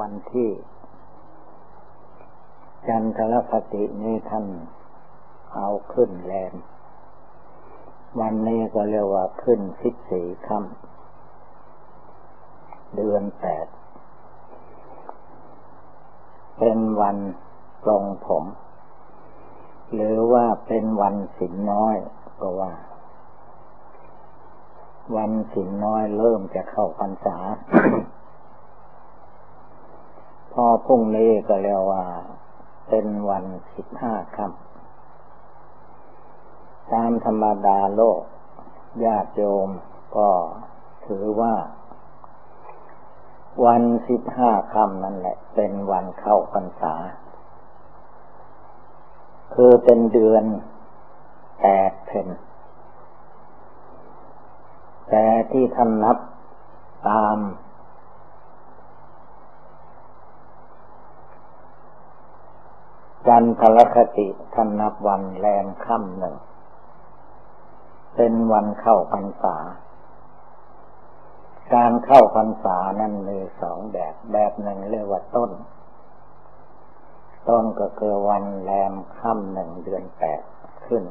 วันที่ จันทรคตินี้ท่านเอาขึ้นแลนวันนี้ก็เรียกว่าขึ้นสิบสี่ค่ำเดือนแปด เป็นวันปลงผม หรือว่าเป็นวันสินน้อยก็ว่า วันสินน้อยเริ่มจะเข้าพรรษา พอพรุ่งนี้ก็เรียกว่า เป็นวันสิบห้าค่ำตามธรรมดาโลกญาติโยมก็ถือว่า วันสิบห้าค่ำนั่นแหละ เป็นวันเข้าพรรษา คือเป็นเดือนแปดเพนแต่ที่ท่านนับตาม จันทรคติท่านนับวันแรมค่ำหนึ่ง เป็นวันเข้าพรรษา การเข้าพรรษานั้นมีสองแบบ แบบหนึ่งเรียกว่าต้น ต้นก็คือวันแรมค่ำหนึ่งเดือนแปดขึ้น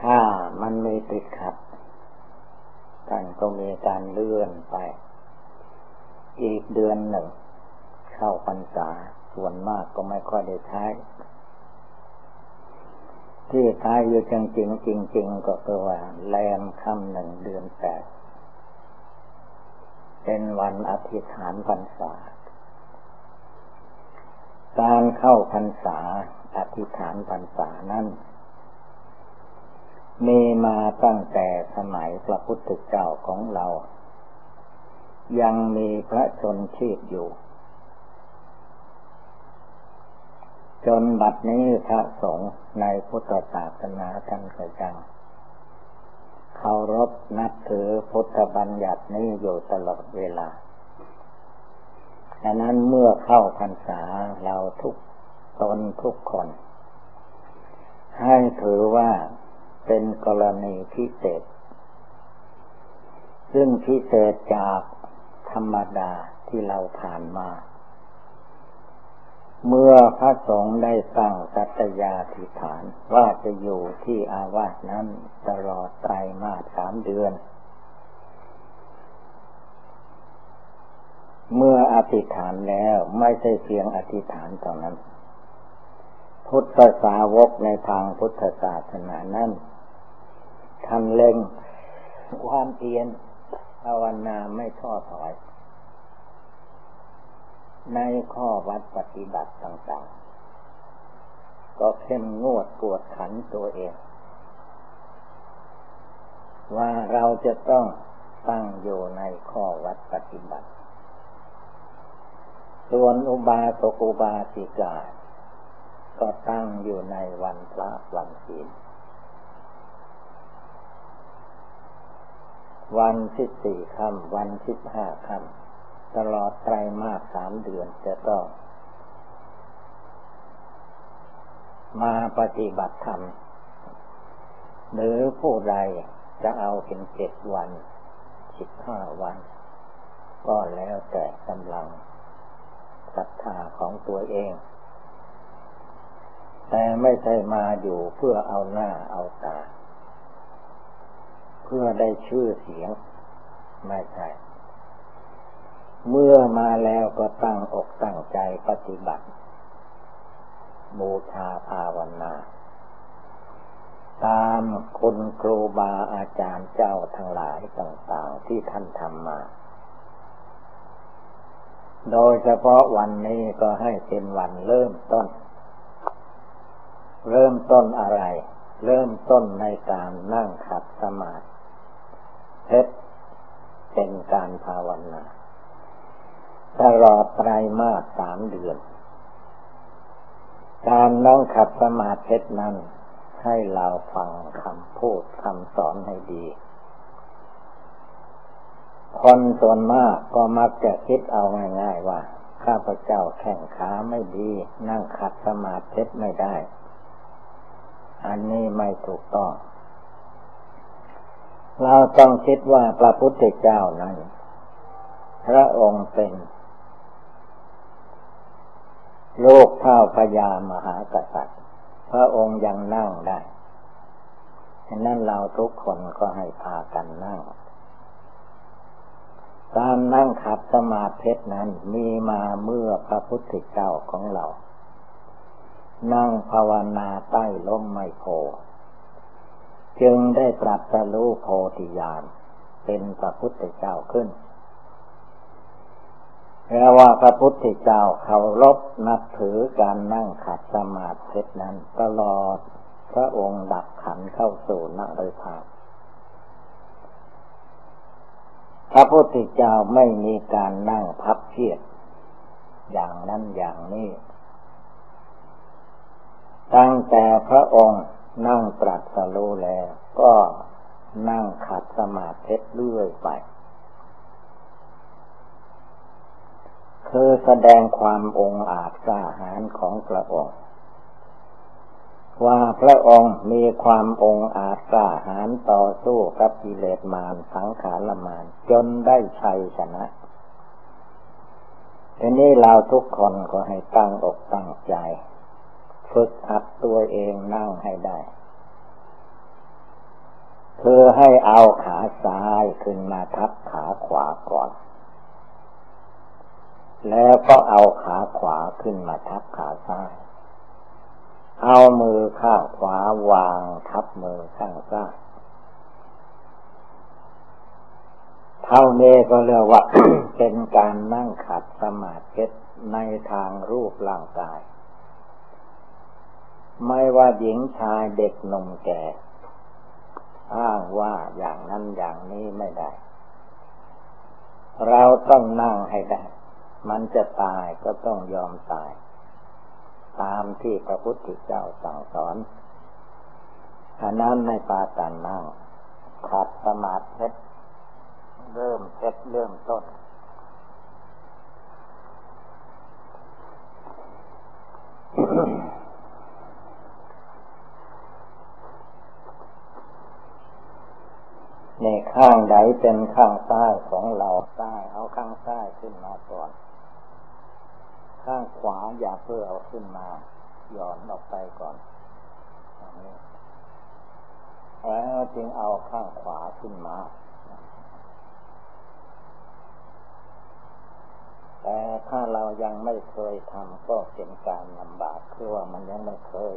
ถ้ามันไม่ติดขัดท่านก็มีการเลื่อนไป อีกเดือนหนึ่ง เข้าพรรษาส่วนมากก็ไม่ค่อยได้ใช้ ที่ทายอยู่จริงจริงจริงจริงก็คือว่าแรมค่ำหนึ่งเดือนแปดเป็นวันอธิษฐานพรรษา การเข้าพรรษาอธิษฐานพรรษานั้นมีมาตั้งแต่สมัยพระพุทธเจ้าของเรา ยังมีพระชนชีพอยู่ จนบัดนี้พระสงฆ์ในพุทธศาสนาท่านก็ยังเคารพนับถือพุทธบัญญัตินี้อยู่ตลอดเวลาดังนั้นเมื่อเข้าพรรษาเราทุกตนทุกคน ให้ถือว่าเป็นกรณีพิเศษ ซึ่งพิเศษจากธรรมดาที่เราผ่านมา เมื่อพระสงฆ์ได้ตั้งสัตยาธิฐานว่าจะอยู่ที่อาวาสนั้นตลอดไตรมาสสามเดือน เมื่ออธิษฐานแล้วไม่ใช่เพียงอธิษฐานเท่านั้น พุทธสาวกในทางพุทธศาสนานั้นท่านเล็งความเพียรภาวนาไม่ท้อถอย ในข้อวัดปฏิบัติต่างๆ ก็เข้มงวดกวดขันตัวเอง ว่าเราจะต้องตั้งอยู่ในข้อวัดปฏิบัติ ส่วนอุบาสกอุบาสิกา ก็ตั้งอยู่ในวันพระวันศีลวันที่สี่ค่ำวันที่ห้าค่ำ ตลอดไตรมาสสามเดือนจะต้องมาปฏิบัติธรรม หรือผู้ใดจะเอาเป็นเจ็ดวันสิบห้าวัน ก็แล้วแต่กำลังศรัทธาของตัวเอง แต่ไม่ใช่มาอยู่เพื่อเอาหน้าเอาตา เพื่อได้ชื่อเสียง ไม่ใช่ เมื่อมาแล้วก็ตั้งอกตั้งใจปฏิบัติ บูชาภาวนา ตามคุณครูบาอาจารย์เจ้าทั้งหลายต่าง ๆ ที่ท่านทำมา โดยเฉพาะวันนี้ก็ให้เป็นวันเริ่มต้น เริ่มต้นอะไร เริ่มต้นในการนั่งขัดสมาธิเป็นการภาวนา ตลอดไตรมาสสามเดือน การนั่งขัดสมาธินั้น ให้เราฟังคำพูดคำสอนให้ดี คนส่วนมากก็มักจะคิดเอาง่ายๆว่า ข้าพเจ้าแข่งขาไม่ดี นั่งขัดสมาธิไม่ได้ อันนี้ไม่ถูกต้อง เราต้องคิดว่าพระพุทธเจ้านั้นพระองค์เป็น โลกเท่าพญามหากษัตริย์ พระองค์ยังนั่งได้ฉะนั้นเราทุกคนก็ให้พากันนั่ง การนั่งขัดสมาธินั้นมีมาเมื่อพระพุทธเจ้าของเรา นั่งภาวนาใต้ล้มไมโพจึงได้ตรัสรู้โพธิญาณเป็นพระพุทธเจ้าขึ้น แปลว่าพระพุทธเจ้าเคารพนับถือการนั่งขัดสมาธินั้นตลอด พระองค์ดับขันเข้าสู่นริภาพพระพุทธเจ้าไม่มีการนั่งพับเพียรอย่างนั้นอย่างนี้ ตั้งแต่พระองค์นั่งตรัสรู้แล้ว ก็นั่งขัดสมาธิเรื่อยไป คือแสดงความองอาจกล้าหาญของพระองค์ ว่าพระองค์มีความองอาจกล้าหาญต่อสู้กับกิเลสมารสังขารมารจนได้ชัยชนะทีนี้เราทุกคนก็ให้ตั้งอกตั้งใจฝึกหัดตัวเองนั่งให้ได้คือให้เอาขาซ้ายขึ้นมาทับขาขวาก่อน แล้วก็เอาขาขวาขึ้นมาทับขาซ้าย เอามือข้างขวาวางทับมือข้างซ้ายเท่านี้ก็เรียกว่า เป็นการนั่งขัดสมาธิในทางรูปร่างกาย ไม่ว่าหญิงชายเด็กหนุ่มแก่ อ้างว่าอย่างนั้นอย่างนี้ไม่ได้ เราต้องนั่งให้ได้ มันจะตายก็ต้องยอมตาย ตามที่พระพุทธเจ้าสั่งสอนอันนั้นในปาตันนั่งขัดสมาธิเริ่มเซตเริ่มต้น ในข้างใดเป็นข้างซ้ายของเราซ้ายเอาข้างซ้ายขึ้นมาก่อน ข้างขวาอย่าเพื่อเอาขึ้นมาหย่อนออกไปก่อนแล้วจึงเอาข้างขวาขึ้นมาแต่ถ้าเรายังไม่เคยทำก็เป็นการลำบากคือว่ามันยังไม่เคย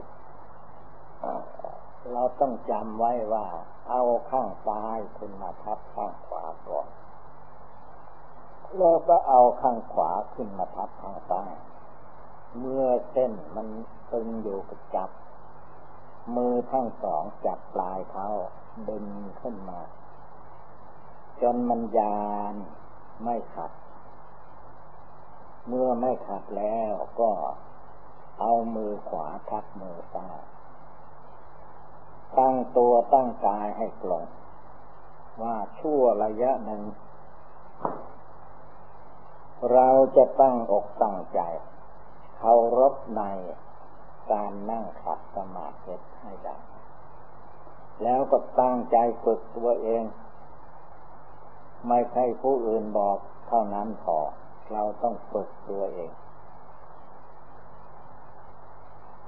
เราต้องจำไว้ว่า เอาข้างซ้ายขึ้นมาทับข้างขวา แล้วก็เอาข้างขวาขึ้นมาทับข้างซ้ายเมื่อเส้นมันตึงอยู่กับจับ มือทั้งสองจับปลายเท้าดึงขึ้นมา จนมันยานไม่ขัด เมื่อไม่ขัดแล้วก็เอามือขวาทับมือซ้ายตั้งตัวตั้งกายให้กลงว่าชั่วระยะหนึ่ง เราจะตั้งอกตั้งใจเคารพในการนั่งขัดสมาธิให้ได้แล้วก็ตั้งใจฝึกตัวเอง ไม่ใช่ผู้อื่นบอกเท่านั้นพอเราต้องฝึกตัวเอง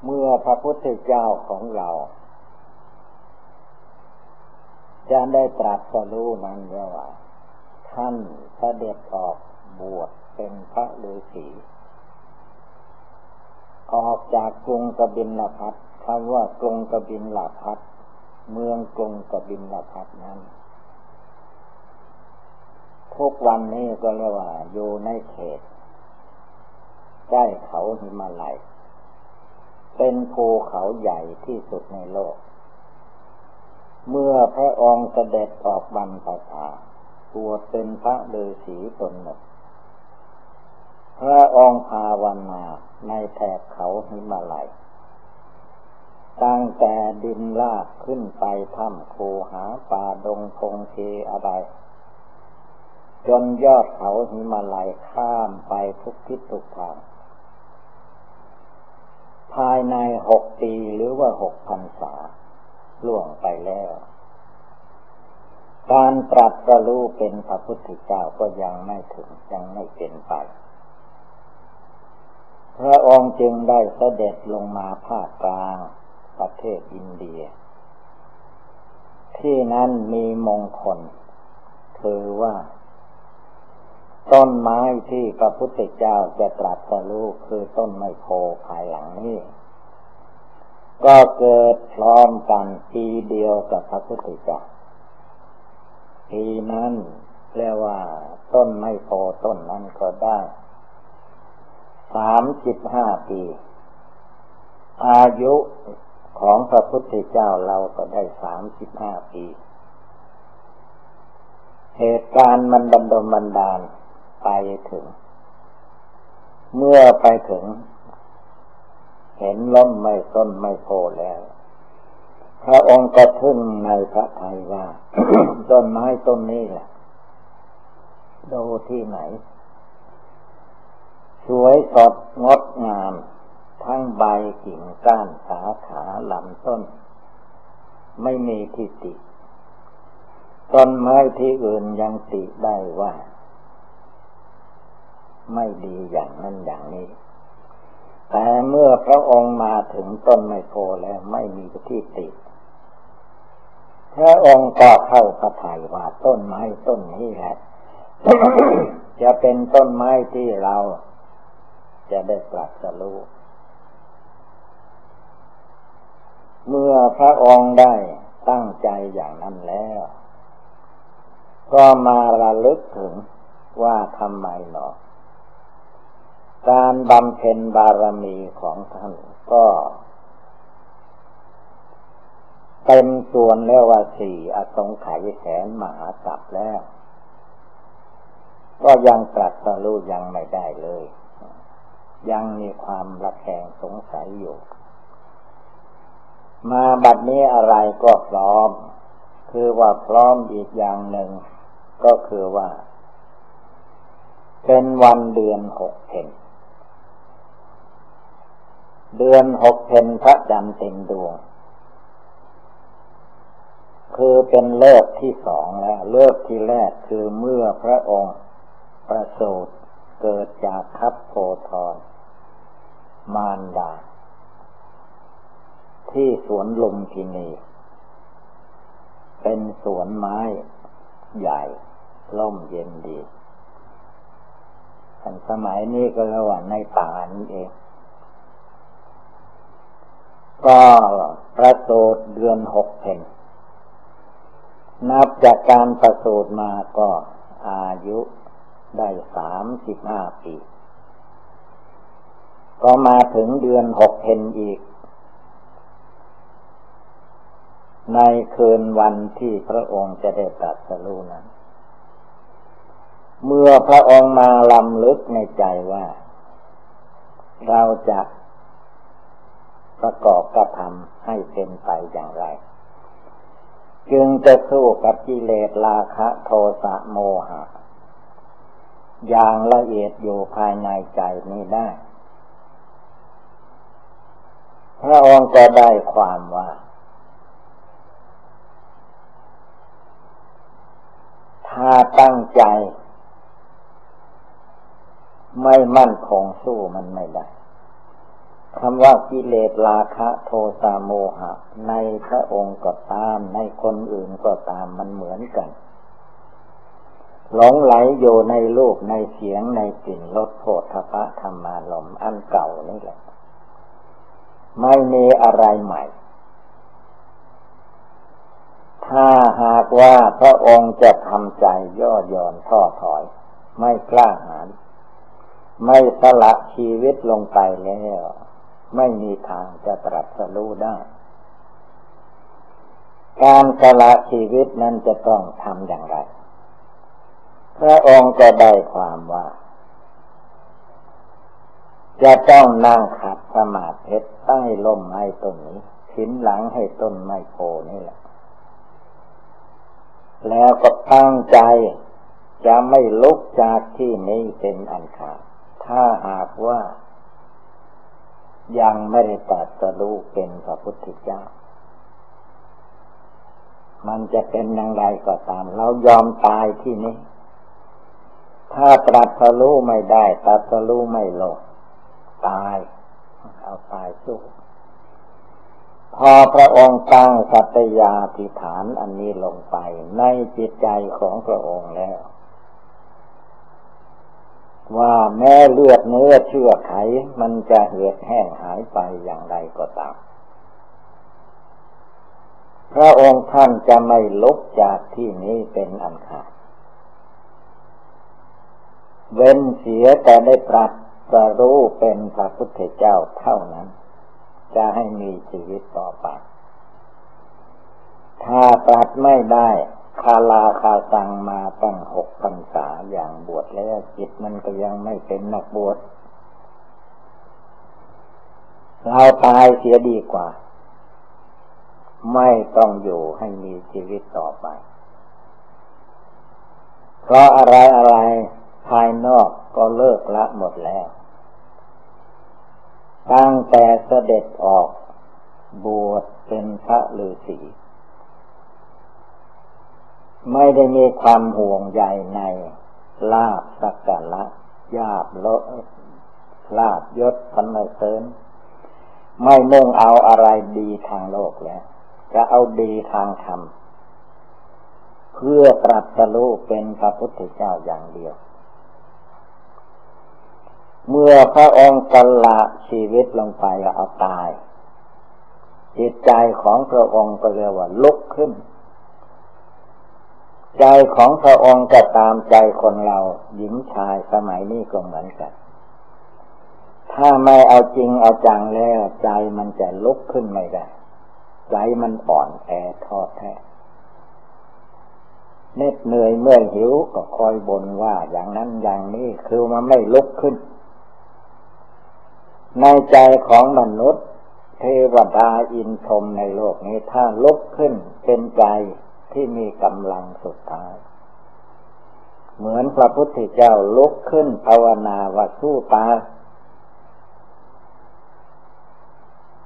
เมื่อพระพุทธเจ้าของเราจะได้ตรัสรู้นั้นว่า ท่านเสด็จออกบวช เป็นพระฤาษีออกจากกรุงกบินลพัทคำว่ากรุงกบินลพัทเมืองกรุงกบินลพัทนั้นทุกวันนี้ก็เรียกว่าอยู่ในเขตใกล้เขาหิมาลัย เป็นภูเขาใหญ่ที่สุดในโลก เมื่อพระองค์เสด็จออกบรรพชาตัวเป็นพระฤาษีตนหนึ่ง พระองค์ภาวนาในแถบเขาหิมาลัยตั้งแต่ดินลาดขึ้นไปถ้ำโคหาป่าดงพงเทอะไร จนยอดเขาหิมาลัยข้ามไปทุกทิศทุกทาง ภายในหกปีหรือว่าหกพันษาล่วงไปแล้ว การตรัสรู้เป็นพระพุทธเจ้าก็ยังไม่ถึงยังไม่เป็นไป พระองค์จึงได้เสด็จลงมาภาคกลางประเทศอินเดีย ที่นั้นมีมงคล คือว่า ต้นไม้ที่พระพุทธเจ้าจะตรัสรู้คือต้นไมโพภายหลังนี้ก็เกิดพร้อมกันปีเดียวกับพระพุทธเจ้าปีนั้นเรียกว่าต้นไม้โพต้นนั้นก็ได้ สามสิบห้าปี อายุของพระพุทธเจ้าเราก็ได้สามสิบห้าปี เหตุการณ์มันดำดมบันดาลไปถึง เมื่อไปถึง เห็นล้มไม่ต้นไม่โพแล้ว พระองค์ก็ทึ่งในพระทัยว่าต้นไม้ต้นนี้แหละดูที่ไหน สวยสดงดงาม ทั้งใบกิ่งก้านสาขาลำต้น ไม่มีที่ติต้นไม้ที่อื่นยังติได้ว่า ไม่ดีอย่างนั้นอย่างนี้ แต่เมื่อพระองค์มาถึงต้นไมโพแล้วไม่มีที่ติพระองค์ก็เข้าพระทัยว่าต้นไม้ต้นนี้แหละจะเป็นต้นไม้ที่เรา จะได้ปรัสรู้เมื่อพระองค์ได้ตั้งใจอย่างนั้นแล้ว ก็มาระลึกถึงว่าทำไมหนอการบำเพ็ญบารมีของท่านก็เต็มส่วนแล้วว่าสี่อสงไขยแสนมหากัปแล้ว ก็ยังตรัสรู้ยังไม่ได้เลย ยังมีความระแคะสงสัยอยู่ มาบัดนี้อะไรก็พร้อม คือว่าพร้อมอีกอย่างหนึ่ง ก็คือว่า เป็นวันเดือนหกเพนเดือนหกเพนพระจันทร์เต็มดวง คือเป็นเลิกที่สองแล้ว เลิกที่แรกคือเมื่อพระองค์ประสูติ เกิดจากคับโพธรมารดา ที่สวนลุมพินี เป็นสวนไม้ใหญ่ ล่มเย็นดีทันสมัยนี้ก็ระหว่างในป่านี้เอง ก็ประสูติเดือนหกเพนนับจากการประสูติมาก็อายุ ได้สามสิบห้าปี ก็มาถึงเดือนหกเพนอีก ในคืนวันที่พระองค์จะได้ตรัสรู้นั้น เมื่อพระองค์มาลำลึกในใจว่า เราจะประกอบกระทำให้เป็นไปอย่างไร จึงจะสู้กับกิเลสราคะโทสะโมหะ อย่างละเอียดอยู่ภายในใจนี้ได้ พระองค์ก็ได้ความว่า ถ้าตั้งใจ ไม่มั่นคงสู้มันไม่ได้คำว่ากิเลสราคะโทสะโมหะ ในพระองค์ก็ตาม ในคนอื่นก็ตามมันเหมือนกัน หลงไหลอยู่ในรูปในเสียงในกลิ่นรสโผฏฐพะธรรมารมอันเก่านี่แหละ ไม่มีอะไรใหม่ ถ้าหากว่าพระองค์จะทำใจย่อหย่อนท้อถอย ไม่กล้าหาญไม่สละชีวิตลงไปแล้ว ไม่มีทางจะตรัสรู้ได้ การสละชีวิตนั้นจะต้องทำอย่างไร พระองค์ก็ได้ความว่า จะต้องนั่งขัดสมาธิใต้ลมไม้ต้นนี้ขินหลังให้ต้นไม้โพนี่แหละ แล้วก็ตั้งใจจะไม่ลุกจากที่นี้เป็นอันขาดถ้าหากว่า ยังไม่ได้ตัดสรู้เป็นพระพุทธเจ้า มันจะเป็นอย่างไรก็ตาม เรายอมตายที่นี้ ถ้าตรัสรู้ไม่ได้ ตรัสรู้ไม่ลงตายเอาตายสู้พอพระองค์ตั้งสัตยาธิฐานอันนี้ลงไป ในจิตใจของพระองค์แล้ว ว่าแม้เลือดเนื้อเชื่อไข มันจะเหือดแห้งหายไปอย่างไรก็ตาม พระองค์ท่านจะไม่ลุกจากที่นี้เป็นอันขาด เว้นเสียแต่ได้ปรัสรู้เป็นพระพุทธเจ้าเท่านั้น จะให้มีชีวิตต่อไป ถ้าปรัดไม่ได้คาลาคาสังมาตั้งหกพรรษาอย่างบวชแล้วจิตมันก็ยังไม่เป็นนักบวชเราตายเสียดีกว่า ไม่ต้องอยู่ให้มีชีวิตต่อไป เพราะอะไรอะไร ภายนอกก็เลิกละหมดแล้ว ตั้งแต่เสด็จออก บวชเป็นพระฤาษีไม่ได้มีความห่วงใยในลาบสักการะยาบลลาบยศพันเสริญ ไม่มุ่งเอาอะไรดีทางโลกแล้ว จะเอาดีทางธรรม เพื่อตรัสรู้เป็นพระพุทธเจ้าอย่างเดียว เมื่อพระองค์สละชีวิตลงไปเอาตาย จิตใจของพระองค์ก็เรียกว่าลุกขึ้น ใจของพระองค์ก็ตามใจคนเราหญิงชายสมัยนี้ก็เหมือนกัน ถ้าไม่เอาจริงเอาจังแล้ว ใจมันจะลุกขึ้นไม่ได้ ใจมันอ่อนแอทอดแท้เน็ดเหนื่อยเมื่อยหิวก็คอยบ่นว่าอย่างนั้นอย่างนี้คือมันไม่ลุกขึ้น ในใจของมนุษย์ เทวดาอินทรมในโลกนี้ถ้าลุกขึ้นเป็นใจที่มีกำลังสุดท้าย เหมือนพระพุทธเจ้าลุกขึ้นภาวนาว่าสู้ตาย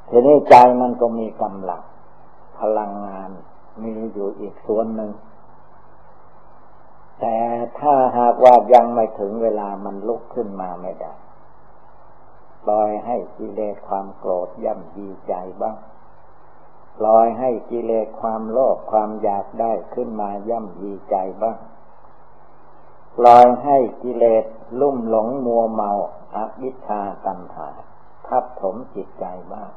ทีนี้ใจมันก็มีกำลัง พลังงานมีอยู่อีกส่วนหนึ่ง แต่ถ้าหากว่ายังไม่ถึงเวลามันลุกขึ้นมาไม่ได้ ปล่อยให้กิเลสความโกรธย่ำยีใจบ้าง ปล่อยให้กิเลสความโลภความอยากได้ขึ้นมาย่ำยีใจบ้าง ปล่อยให้กิเลสลุ่มหลงมัวเมาอวิชชาตัณหาทับถมจิตใจบ้าง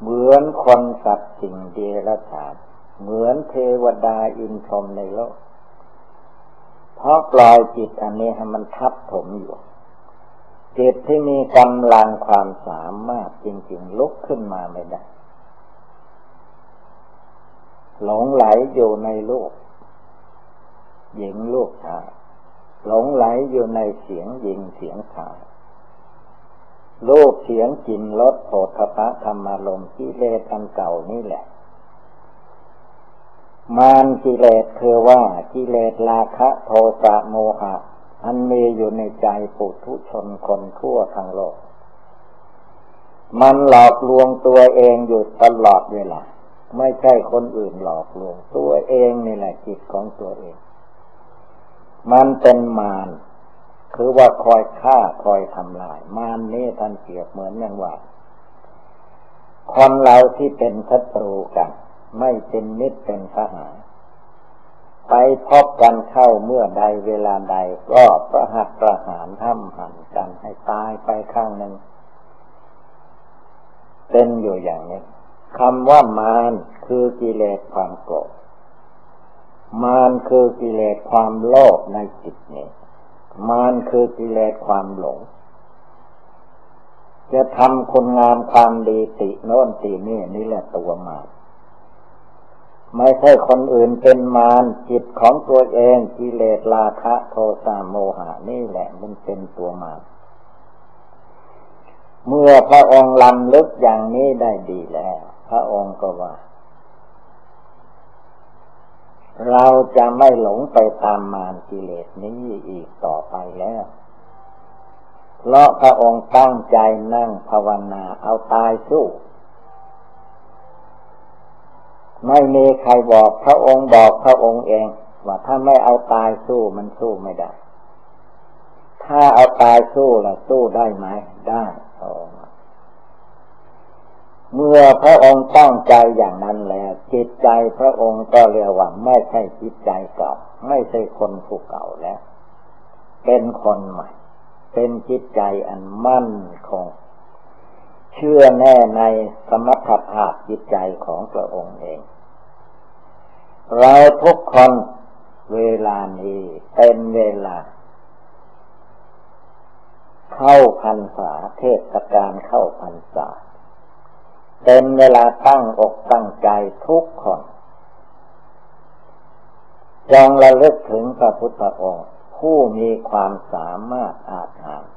เหมือนคนสัตว์สิ่งเดรัจฉานเหมือนเทวดาอินทรมในโลก เพราะปล่อยจิตอันนี้ให้มันทับถมอยู่ จิตที่มีกำลังความสามารถจริง ๆ ลุกขึ้นมาไม่ได้ หลงไหลอยู่ในโลก หญิงโลกชายหลงไหลอยู่ในเสียงหญิงเสียงชายลูกเสียงกินรสโผฏฐะธรรมารมกิเลสอันเก่านี่แหละ มานกิเลสคือว่ากิเลสราคะ โทสะโมหะ อันมีอยู่ในใจปุถุชนคนทั่วทั้งโลก มันหลอกลวงตัวเองอยู่ตลอดเวลาไม่ใช่คนอื่นหลอกลวง ตัวเองนี่แหละจิตของตัวเอง มันเป็นมารคือว่าคอยฆ่าคอยทำลาย มารนี่ท่านเปรียบเหมือนอย่างว่า คนเราที่เป็นศัตรูกัน ไม่เป็นมิตรเป็นสหาย ไปพบกันเข้าเมื่อใดเวลาใด ก็ประหัตประหารห้ำหันกันให้ตายไปข้างหนึ่งเป็นอยู่อย่างนี้คำว่ามารคือกิเลสความโกรธมารคือกิเลสความโลภในจิตนี้มารคือกิเลสความหลง จะทำคุณงามความดีติโน้นตินี่นี่แหละตัวมาร ไม่ใช่คนอื่นเป็นมารจิตของตัวเองกิเลสราคะโทสะโมหะนี่แหละมันเป็นตัวมารเมื่อพระองค์ลำลึกอย่างนี้ได้ดีแล้ว พระองค์ก็ว่า เราจะไม่หลงไปตามมารกิเลสนี้อีกต่อไปแล้ว เพราะพระองค์ตั้งใจนั่งภาวนาเอาตายสู้ ไม่มีใครบอกพระองค์บอกพระองค์เอง ว่าถ้าไม่เอาตายสู้มันสู้ไม่ได้ ถ้าเอาตายสู้ล่ะสู้ได้ไหมได้เมื่อพระองค์ตั้งใจอย่างนั้นแล้ว จิตใจพระองค์ก็เรียกว่าไม่ใช่จิตใจเก่า ไม่ใช่คนผู้เก่าแล้ว เป็นคนใหม่ เป็นจิตใจอันมั่นคงเชื่อแน่ในสมรรถภาพจิตใจของพระองค์เอง เราทุกคนเวลานี้เป็นเวลา เข้าพรรษาเทศกาลเข้าพรรษาเป็นเวลาตั้งอกตั้งใจทุกคนจงระลึกถึงพระพุทธองค์ผู้มีความสามารถอาถรรพ์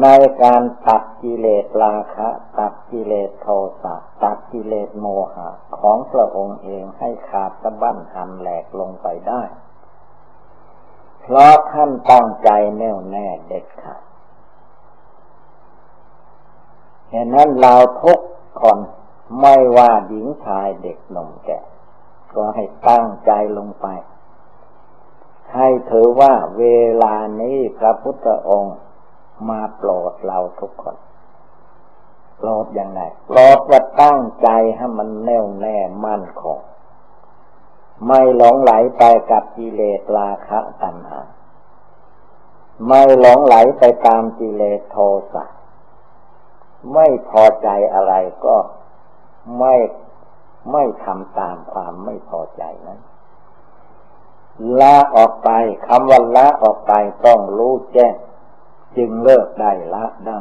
ในการตัดกิเลสราคะ ตัดกิเลสโทสะตัดกิเลสโมหะ ของพระองค์เองให้ขาดสะบั้นหันแหลกลงไปได้ เพราะท่านตั้งใจแน่วแน่เด็ดขาดฉะนั้นเราทุกคนไม่ว่าหญิงชายเด็กหนุ่มแก่ก็ให้ตั้งใจลงไป ให้ถือว่าเวลานี้พระพุทธองค์ มาโปรดเราทุกคนโปรดย่างไรโปรดว่าตั้งใจให้มันแน่วแน่มั่นคงไม่หลงไหลไปกับกิเลสราคะตัณหา ไม่หลงไหลไปตามกิเลสโทสะ ไม่พอใจอะไรก็ไม่ไม่ทำตามความไม่พอใจนั้นละออกไปคำว่าละออกไปต้องรู้แจ้ง จึงเลิกได้ละได้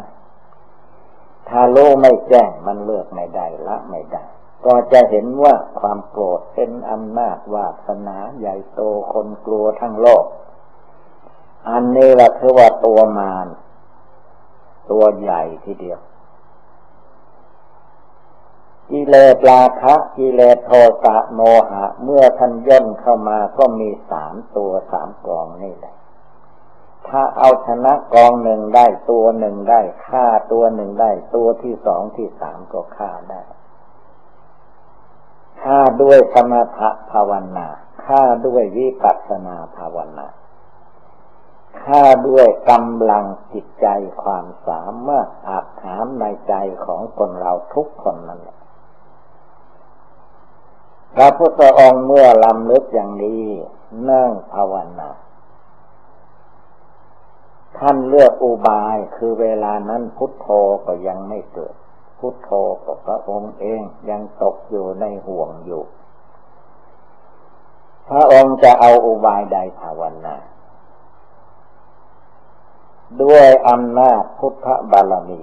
ถ้ารู้ไม่แจ้งมันเลิกไม่ได้ละไม่ได้ ก็จะเห็นว่าความโกรธเป็นอำนาจวาสนาใหญ่โตคนกลัวทั้งโลก อันนี้แหละคือว่าตัวมารตัวใหญ่ทีเดียวกิเลสราคะกิเลสโทสะโมหะ เมื่อท่านย่นเข้ามาก็มีสามตัวสามกองนี่แหละ ถ้าเอาชนะกองหนึ่งได้ตัวหนึ่งได้ฆ่าตัวหนึ่งได้ ตัวที่สองที่สามก็ฆ่าได้ฆ่าด้วยสมถภาวนาฆ่าด้วยวิปัสสนาภาวนาฆ่าด้วยกำลังจิตใจความสามารถอาจถามในใจของคนเราทุกคนนั่นแหละพระพุทธองค์เมื่อลำลึกอย่างนี้นั่งภาวนา ท่านเลือกอุบายคือเวลานั้นพุทโธก็ยังไม่เกิด พุทโธก็พระองค์เองยังตกอยู่ในห่วงอยู่ พระองค์จะเอาอุบายใดภาวนาด้วยอำนาจพุทธบารมี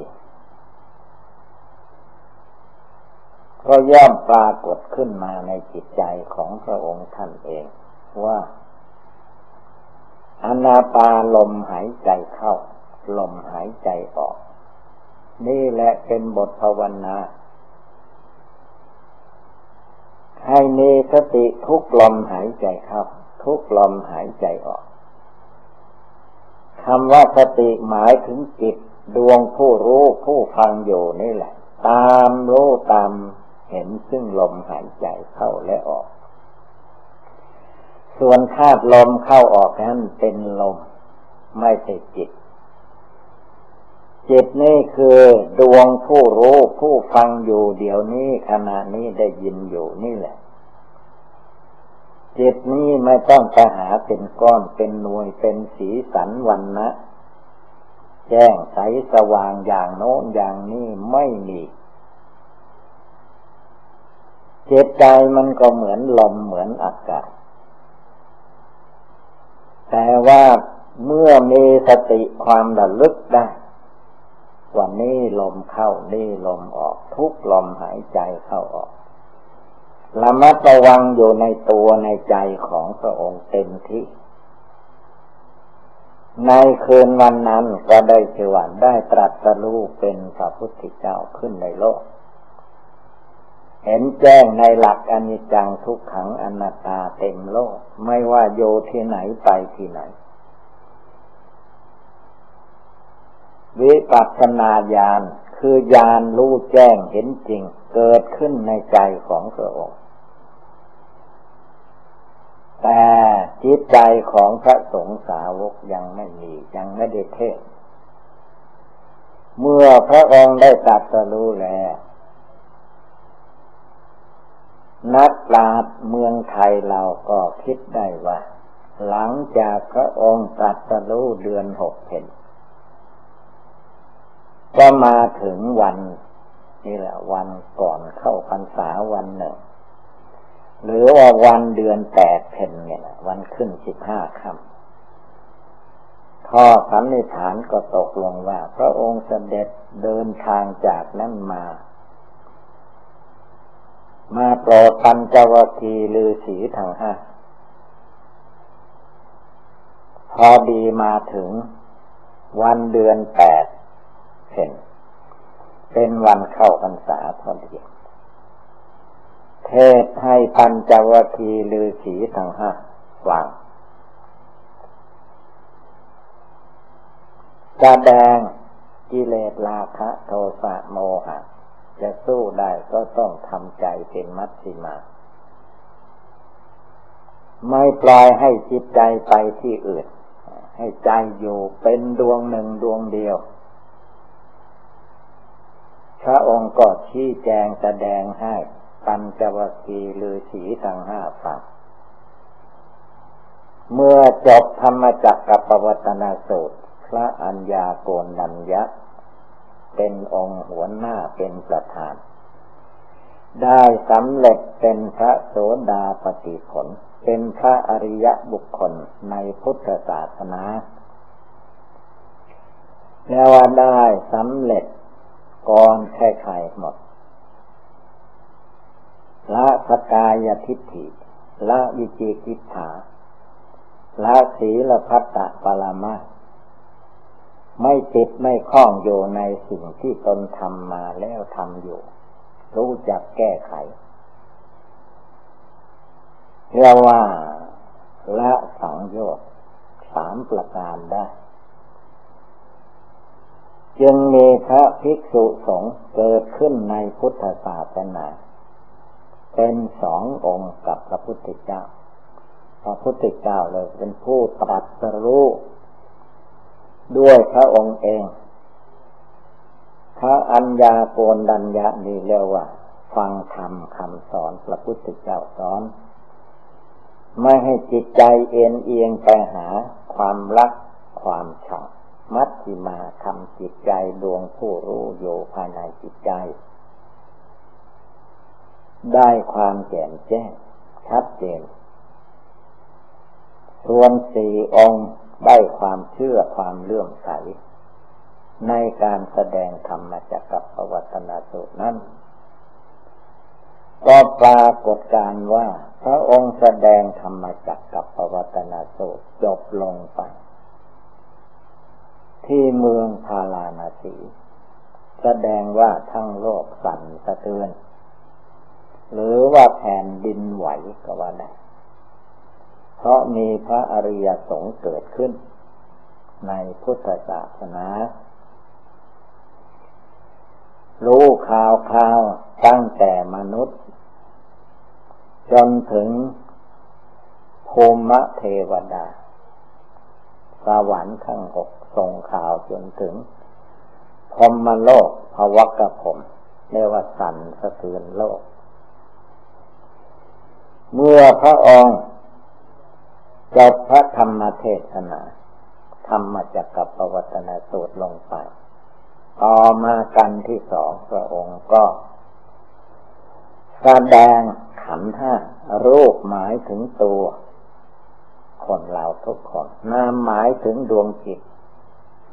ก็ย่อมปรากฏขึ้นมาในจิตใจของพระองค์ท่านเองว่า อนาปาลมหายใจเข้า ลมหายใจออก นี่แหละเป็นบทภาวนาให้มีสติทุกลมหายใจเข้า ทุกลมหายใจออกคำว่าสติหมายถึงจิตดวงผู้รู้ผู้ฟังอยู่นี่แหละ ตามรู้ตามเห็นซึ่งลมหายใจเข้าและออก ส่วนธาตุลมเข้าออกนั้นเป็นลม ไม่ใช่จิต จิตนี่คือดวงผู้รู้ผู้ฟังอยู่เดี๋ยวนี้ขณะนี้ได้ยินอยู่นี่แหละ จิตนี้ไม่ต้องไปหาเป็นก้อนเป็นหน่วยเป็นสีสันวันนะแจ้งใสสว่างอย่างโน้นอย่างนี้ไม่มีจิตใจมันก็เหมือนลมเหมือนอากาศ แต่ว่าเมื่อมีสติความระลึกได้วันนี้ลมเข้านี่ลมออก ทุกลมหายใจเข้าออกระมัดระวังอยู่ในตัวในใจของพระองค์เต็มที่ ในคืนวันนั้นก็ได้ชื่อว่าได้ตรัสรู้เป็นพระพุทธเจ้าขึ้นในโลก เห็นแจ้งในหลักอนิจจังทุกขังอนัตตาเต็มโลก ไม่ว่าโยที่ไหนไปที่ไหน วิปัสสนาญาณคือญาณรู้แจ้งเห็นจริง เกิดขึ้นในใจของพระองค์ แต่จิตใจของพระสงฆ์สาวกยังไม่มียังไม่ได้เทศ เมื่อพระองค์ได้ตรัสรู้แล้ว นักปราชญ์เมืองไทยเราก็คิดได้ว่า หลังจากพระองค์ตรัสรู้เดือนหกเพนก็มาถึงวันนี่แหละวันก่อนเข้าพรรษาวันหนึ่ง หรือว่าวันเดือนแปดเพนเนี่ยวันขึ้นสิบห้าค่ำข้อสันนิษฐานก็ตกลงว่า พระองค์เสด็จเดินทางจากนั้นมา มาโปรดปัญจวัคคีย์ฤาษีทั้งห้า พอดีมาถึงวันเดือนแปดเพนเป็นวันเข้าพรรษาพอดีเทศให้ปัญจวัคคีย์ฤาษีทั้งห้าฟังจะแดงกิเลสราคะโทสะโมหะ จะสู้ได้ก็ต้องทำใจเป็นมัชชิมา ไม่ปล่อยให้จิตใจไปที่อื่น ให้ใจอยู่เป็นดวงหนึ่งดวงเดียว พระองค์ก็ชี้แจงแสดงให้ปัญจวัคคีย์ฤาษีทั้งห้าฟังเมื่อจบธรรมจักรปวัตนาสูตร พระอัญญาโกณนัญญะ เป็นองค์หัวหน้าเป็นประธาน ได้สำเร็จเป็นพระโสดาปฏิผล เป็นพระอริยบุคคลในพุทธศาสนาแล้วว่าได้สำเร็จก่อนแค่ไขหมด ละสกายทิฏฐิ ละวิจิกิจฐาละศีลพัตตปรมา ไม่ติดไม่คล้องอยู่ในสิ่งที่ตนทำมาแล้วทำอยู่ รู้จักแก้ไขเรียกว่าละสังโยชน์สามประการได้ จึงมีพระภิกษุสงฆ์เกิดขึ้นในพุทธศาสนา เป็นสององค์กับพระพุทธเจ้า พระพุทธเจ้าเลยเป็นผู้ตรัสรู้ ด้วยพระองค์เอง พระอัญญาโกนดัญญานี่เรียกว่า ฟังธรรมคำสอนพระพุทธเจ้าสอน ไม่ให้จิตใจเอ็นเอียงไปหาความรักความชังมัชฌิมาทำจิตใจดวงผู้รู้อยู่ภายในจิตใจ ได้ความแจ่มแจ้งชัดเจนส่วนสี่องค์ ได้ความเชื่อความเลื่อมใส ในการแสดงธรรมจักรปวัตนาสูตรนั้นก็ปรากฏการว่า พระองค์แสดงธรรมจักรปวัตนาสูตรจบลงไป ที่เมืองพาราณสี แสดงว่าทั้งโลกสั่นสะเทือน หรือว่าแผ่นดินไหวก็ว่าได้ เพราะมีพระอริยสงฆ์เกิดขึ้น ในพุทธศาสนารู้ข่าวข่าวตั้งแต่มนุษย์ จนถึงภูมิเทวดา สวรรค์ทั้งหกส่งข่าวจนถึงพรมโลกภวกกับผมเรียกว่าสันสะเทือนโลก เมื่อพระองค์ จบพระธรรมเทศนา ธรรมจักกับปวัตนาสูตรลงไป ต่อมากันที่สองพระองค์ก็ แสดงขันห้ารูปหมายถึงตัว คนเราทุกคนนามหมายถึงดวงจิต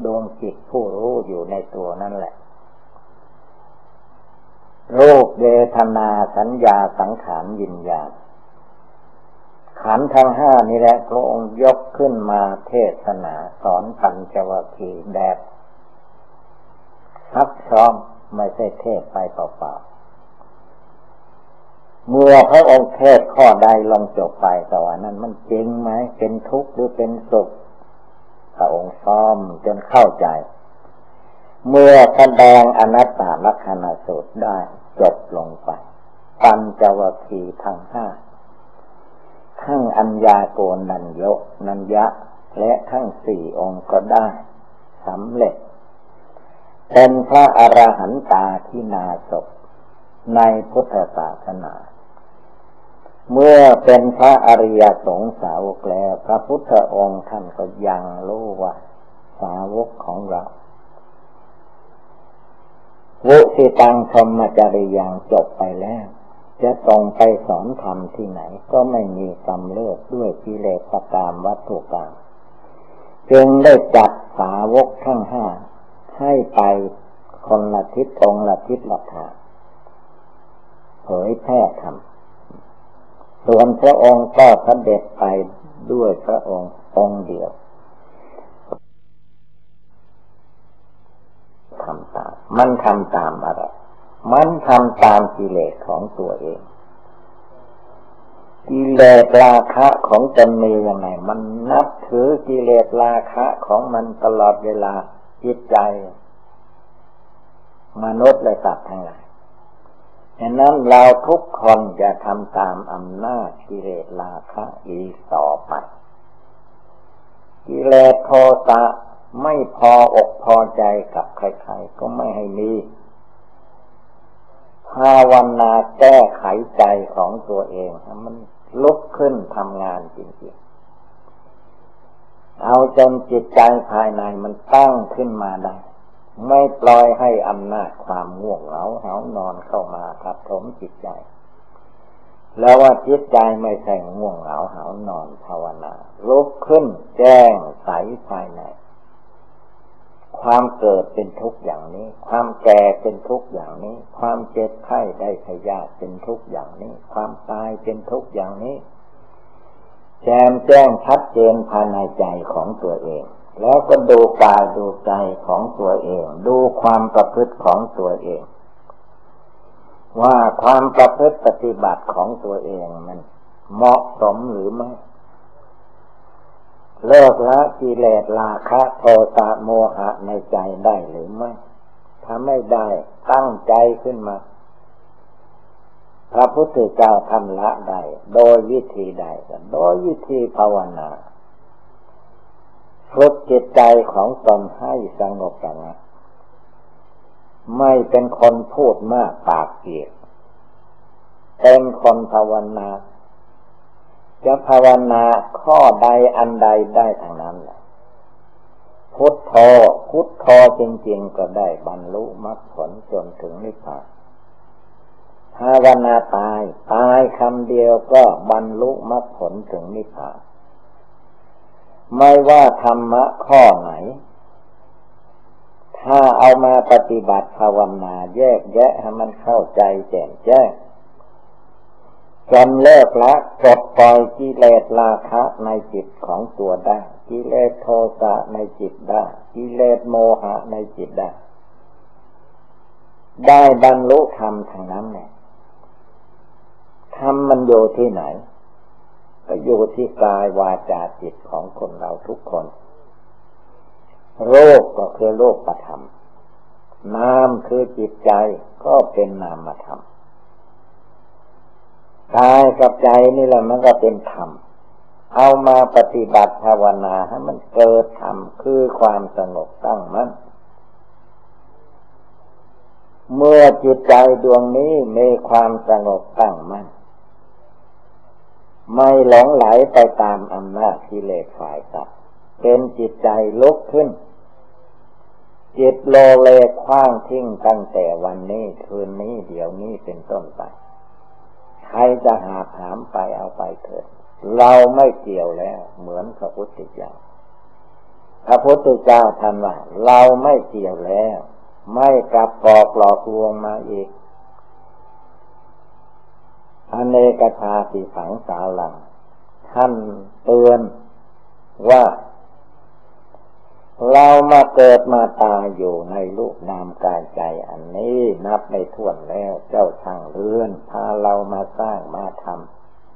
ดวงจิตผู้รู้อยู่ในตัวนั่นแหละรูปเวทนาสัญญาสังขารยินญาณ ขันทั้งห้านี่แหละพระองค์ยกขึ้นมาเทศนาสอนปัญจวัคคีย์แบบซับซ้อมไม่ใช่เทศไปเปล่าๆเมื่อพระองค์เทศข้อใดลงจบไปแต่ว่านั้นมันจริงไหมเป็นทุกข์หรือเป็นสุขพระองค์ซ้อมจนเข้าใจ เมื่อแสดงอนัตตลักษณะสูตรได้จบลงไปปัญจวัคคีย์ทั้งห้า ทั้งอัญญาโกนัญโยนัญญะ และทั้งสี่องค์ก็ได้สำเร็จ เป็นพระอรหันตาที่นาศในพุทธศาสนา เมื่อเป็นพระอริยสงสาวกแล้ว พระพุทธองค์ท่านก็ยังรู้ว่าสาวกของเราวุสิตังธรรมจริยังจบไปแล้ว จะตรงไปสอนธรรมที่ไหน ก็ไม่มีกำเลิกด้วยกิเลสกรรมวัตถุกรรมจึงได้จัดสาวกทั้งห้า ให้ไปคนละทิศองละทิศละทางเผยแพร่ธรรมส่วนพระองค์ก็พระเด็จไปด้วยพระองค์องค์เดียวทำตาม มันทำตามอะไร มันทำตามกิเลสของตัวเอง กิเลสราคะของตนมียังไง มันนับถือกิเลสราคะของมันตลอดเวลาจิตใจ มนุษย์และสัตว์ทั้งหลายฉะนั้นเราทุกคนจะทำตามอำนาจกิเลสราคะอีกต่อไป กิเลสโทสะไม่พออกพอใจกับใครๆ ก็ไม่ให้มี ภาวนาแก้ไขใจของตัวเองมันลุกขึ้นทำงานจริงๆ เอาจนจิตใจภายในมันตั้งขึ้นมาได้ ไม่ปล่อยให้อำนาจความง่วงเหงาเหานอนเข้ามาทับถมจิตใจ แล้วว่าจิตใจไม่ใช่ง่วงเหงาเหานอนภาวนาลุกขึ้นแจ้งใสภายใน ความเกิดเป็นทุกข์อย่างนี้ ความแก่เป็นทุกข์อย่างนี้ ความเจ็บไข้ได้พยาธิเป็นทุกข์อย่างนี้ ความตายเป็นทุกข์อย่างนี้แจมแจ้งชัดเจนภายในใจของตัวเอง แล้วก็ดูกายดูใจของตัวเอง ดูความประพฤติของตัวเอง ว่าความประพฤติปฏิบัติของตัวเองมันเหมาะสมหรือไม่ เลิกละกิเลสราคะโทสะโมหะในใจได้หรือไม่ถ้าไม่ได้ตั้งใจขึ้นมา พระพุทธเจ้าทำละได้โดยวิธีใดโดยวิธีภาวนาฝึกจิตใจของตนให้สงบสงัดไม่เป็นคนพูดมากปากเกียกเป็นคนภาวนา จะภาวนาข้อใดอันใดได้ทางนั้นแหละพุทโธพุทโธจริงๆก็ได้บรรลุมรรคผลจนถึงนิพพานภาวนาตาย ตายคำเดียวก็บรรลุมรรคผลถึงนิพพาน ไม่ว่าธรรมะข้อไหน ถ้าเอามาปฏิบัติภาวนาแยกแยะให้มันเข้าใจแจ่มแจ้ง จนเลิกละปลดปล่อยกิเลสราคะในจิตของตัวได้ กิเลสโทสะในจิตได้ กิเลสโมหะในจิตได้ ได้บรรลุธรรมทางนั้นเนี่ธรรมมันอยู่ที่ไหนก็อยู่ที่กายวาจาจิตของคนเราทุกคน โรคก็คือโรคประธรรมนามคือจิตใจก็เป็นนามธรรม กายกับใจนี่แหละมันก็เป็นธรรม เอามาปฏิบัติภาวนาให้มันเกิดธรรมคือความสงบตั้งมั่นเมื่อจิตใจดวงนี้มีความสงบตั้งมั่นไม่หลงไหลไปตามอำนาจกิเลสฝ่ายสัตว์เป็นจิตใจลุกขึ้น จิตโลเลคว้างทิ้งตั้งแต่วันนี้คืนนี้เดี๋ยวนี้เป็นต้นไป รจะหาถามไปเอาไปเถิด เราไม่เกี่ยวแล้ว เหมือนพระพุทธเจ้า พระพุทธเจ้าท่านว่า เราไม่เกี่ยวแล้ว ไม่กลับปอกหลอกลวงมาอีกอเนกชาติสังสารังท่านเตือนว่า เรามาเกิดมาตายอยู่ในลูกนามกายใจอันนี้นับในท่วนแล้วเจ้าช่างเรือนพาเรามาสร้างมาท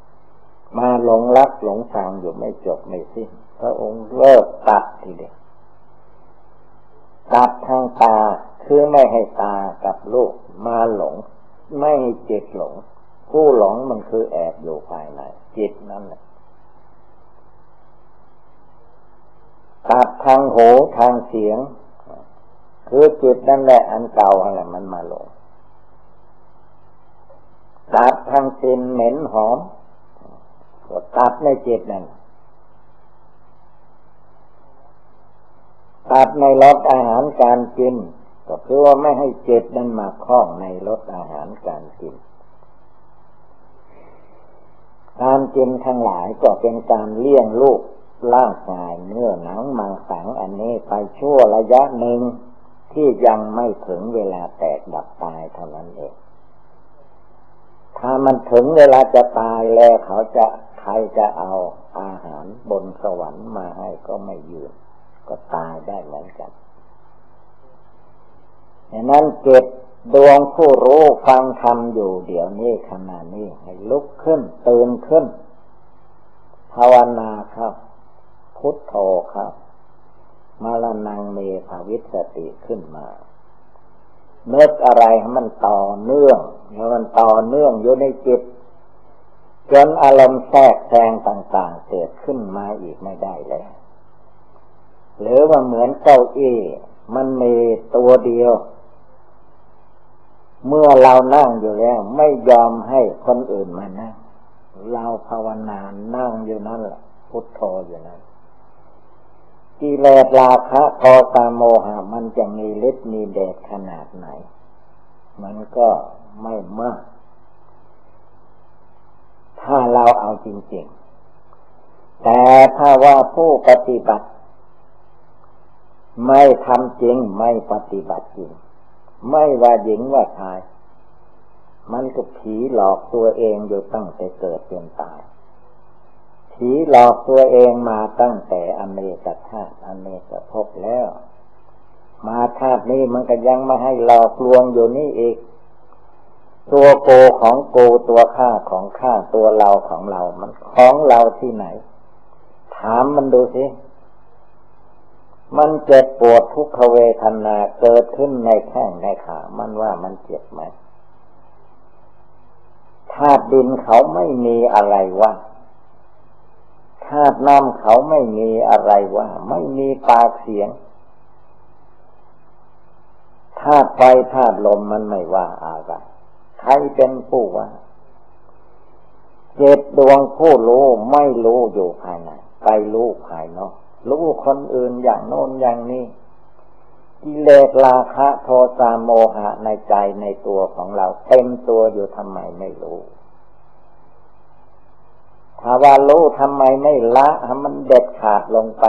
ำมาหลงรักหลงชังอยู่ไม่จบไม่สิ้น พระองค์เลิกตัดทีเดียวตัดทางตาคือไม่ให้ตากับลูกมาหลง ไม่จิตหลง ผู้หลงมันคือแอบอยู่ภายในจิตนั่นแหละ ตัดทางหูทางเสียง คือจิตนั่นแหละอันเก่าอะไรมันมาลงตัดทางกลิ่นเหม็นหอมก็ตัดในจิตนั่นตัดในรสอาหารการกิน ก็คือว่าไม่ให้จิตนั้นมาคล้องในรสอาหารการกิน การกินทั้งหลายก็เป็นการเลี้ยงลูก ร่างกายเนื้อหนังมังสังอันนี้ไปชั่วระยะหนึ่งที่ยังไม่ถึงเวลาแตกดับตายเท่านั้นเอง ถ้ามันถึงเวลาจะตายแล้วเขาจะใครจะเอาอาหารบนสวรรค์มาให้ก็ไม่ยืนก็ตายได้เหมือนกันดังนั้นเก็บดวงผู้รู้ฟังธรรมอยู่เดี๋ยวนี้ขณะนี้ให้ลุกขึ้นตื่นขึ้น ภาวนาครับ พุทโธครับ มารนังเมภาวิสติขึ้นมาเนึกอะไรให้มันต่อเนื่องแล้วมันต่อเนื่องอยู่ในจิต จนอารมณ์แทรกแซงต่างๆเกิดขึ้นมาอีกไม่ได้แล้ว หรือว่าเหมือนเก้าอี้มันมีตัวเดียว เมื่อเรานั่งอยู่แล้ว ไม่ยอมให้คนอื่นมานั่ง เราภาวนานั่งอยู่นั่นแหละพุทโธอยู่นั่น กิเลสราคะโทสะโมหะมันจะมีฤทธิ์มีเดชขนาดไหน มันก็ไม่มาก ถ้าเราเอาจริง ๆ แต่ถ้าว่าผู้ปฏิบัติ ไม่ทำจริงไม่ปฏิบัติจริง ไม่ว่าหญิงว่าชาย มันก็ผีหลอกตัวเองอยู่ตั้งแต่เกิดจนตาย ผีหลอกตัวเองมาตั้งแต่อเมกธาตุอเมกภพแล้ว มาธาตุนี้มันก็ยังไม่ให้หลอกลวงอยู่นี่อีก ตัวโกของโกตัวข้าของข้าตัวเราของเรา มันของเราที่ไหน ถามมันดูสิมันเจ็บปวดทุกขเวทนาเกิดขึ้นในแข้งในขา มันว่ามันเจ็บไหมธาตุดินเขาไม่มีอะไรว่า ธาตุน้ำเขาไม่มีอะไรว่า ไม่มีปากเสียงธาตุไฟธาตุลมมันไม่ว่าอะไรใครเป็นผู้ว่าเจตดวงผู้รู้ไม่รู้อยู่ภายในไปรู้ภายนอกรู้คนอื่นอย่างโน้นอย่างนี้กิเลสราคะโทสะโมหะในใจในตัวของเรา เต็มตัวอยู่ทำไมไม่รู้ ถ้าว่ารู้ทำไมไม่ละให้มันเด็ดขาดลงไป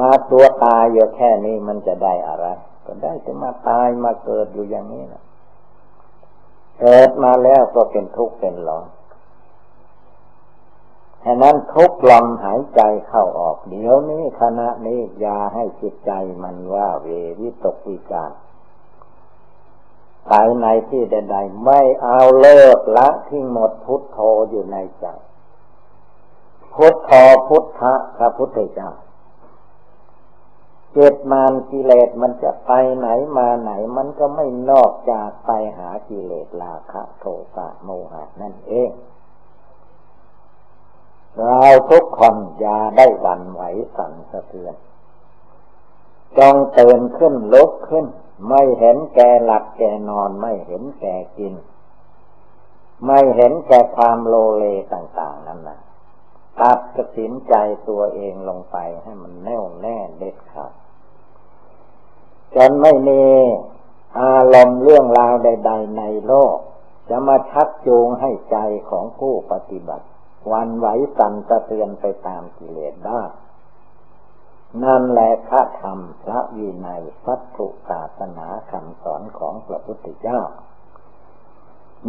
มาตัวตายอยู่แค่นี้มันจะได้อะไรก็ได้จะมาตายมาเกิดอยู่อย่างนี้นะเกิดมาแล้วก็เป็นทุกข์เป็นร้อนฉะนั้นทุกลมหายใจเข้าออก เดี๋ยวนี้ขณะนี้อย่าให้จิตใจมันว่าเววิตกวิจาร ไปในที่ใดๆไม่เอาเลิกละทิ้งหมดพุทโธอยู่ในใจ พุทโธพุทธะพระพุทธเจ้าเจตมานกิเลสมันจะไปไหนมาไหน มันก็ไม่นอกจากไปหากิเลสราคะโทสะโมหะนั่นเอง เราทุกคนอย่าได้วันไหวสั่นสะเทือนจงเตือนขึ้นลุกขึ้น ไม่เห็นแก่หลับแก่นอนไม่เห็นแก่กิน ไม่เห็นแก่ความโลเลต่าง ๆ นั่นนะตัดกสินใจตัวเองลงไปให้มันแน่วแน่เด็ดขาดจนไม่มีอารมณ์เรื่องราวใด ๆ ในโลก จะมาชักจูงให้ใจของผู้ปฏิบัติ วันไหวสั่นสะเทือนไปตามกิเลสได้ นั่นแหละพระธรรมพระวินัยสัตถุศาสนาคำสอนของพระพุทธเจ้า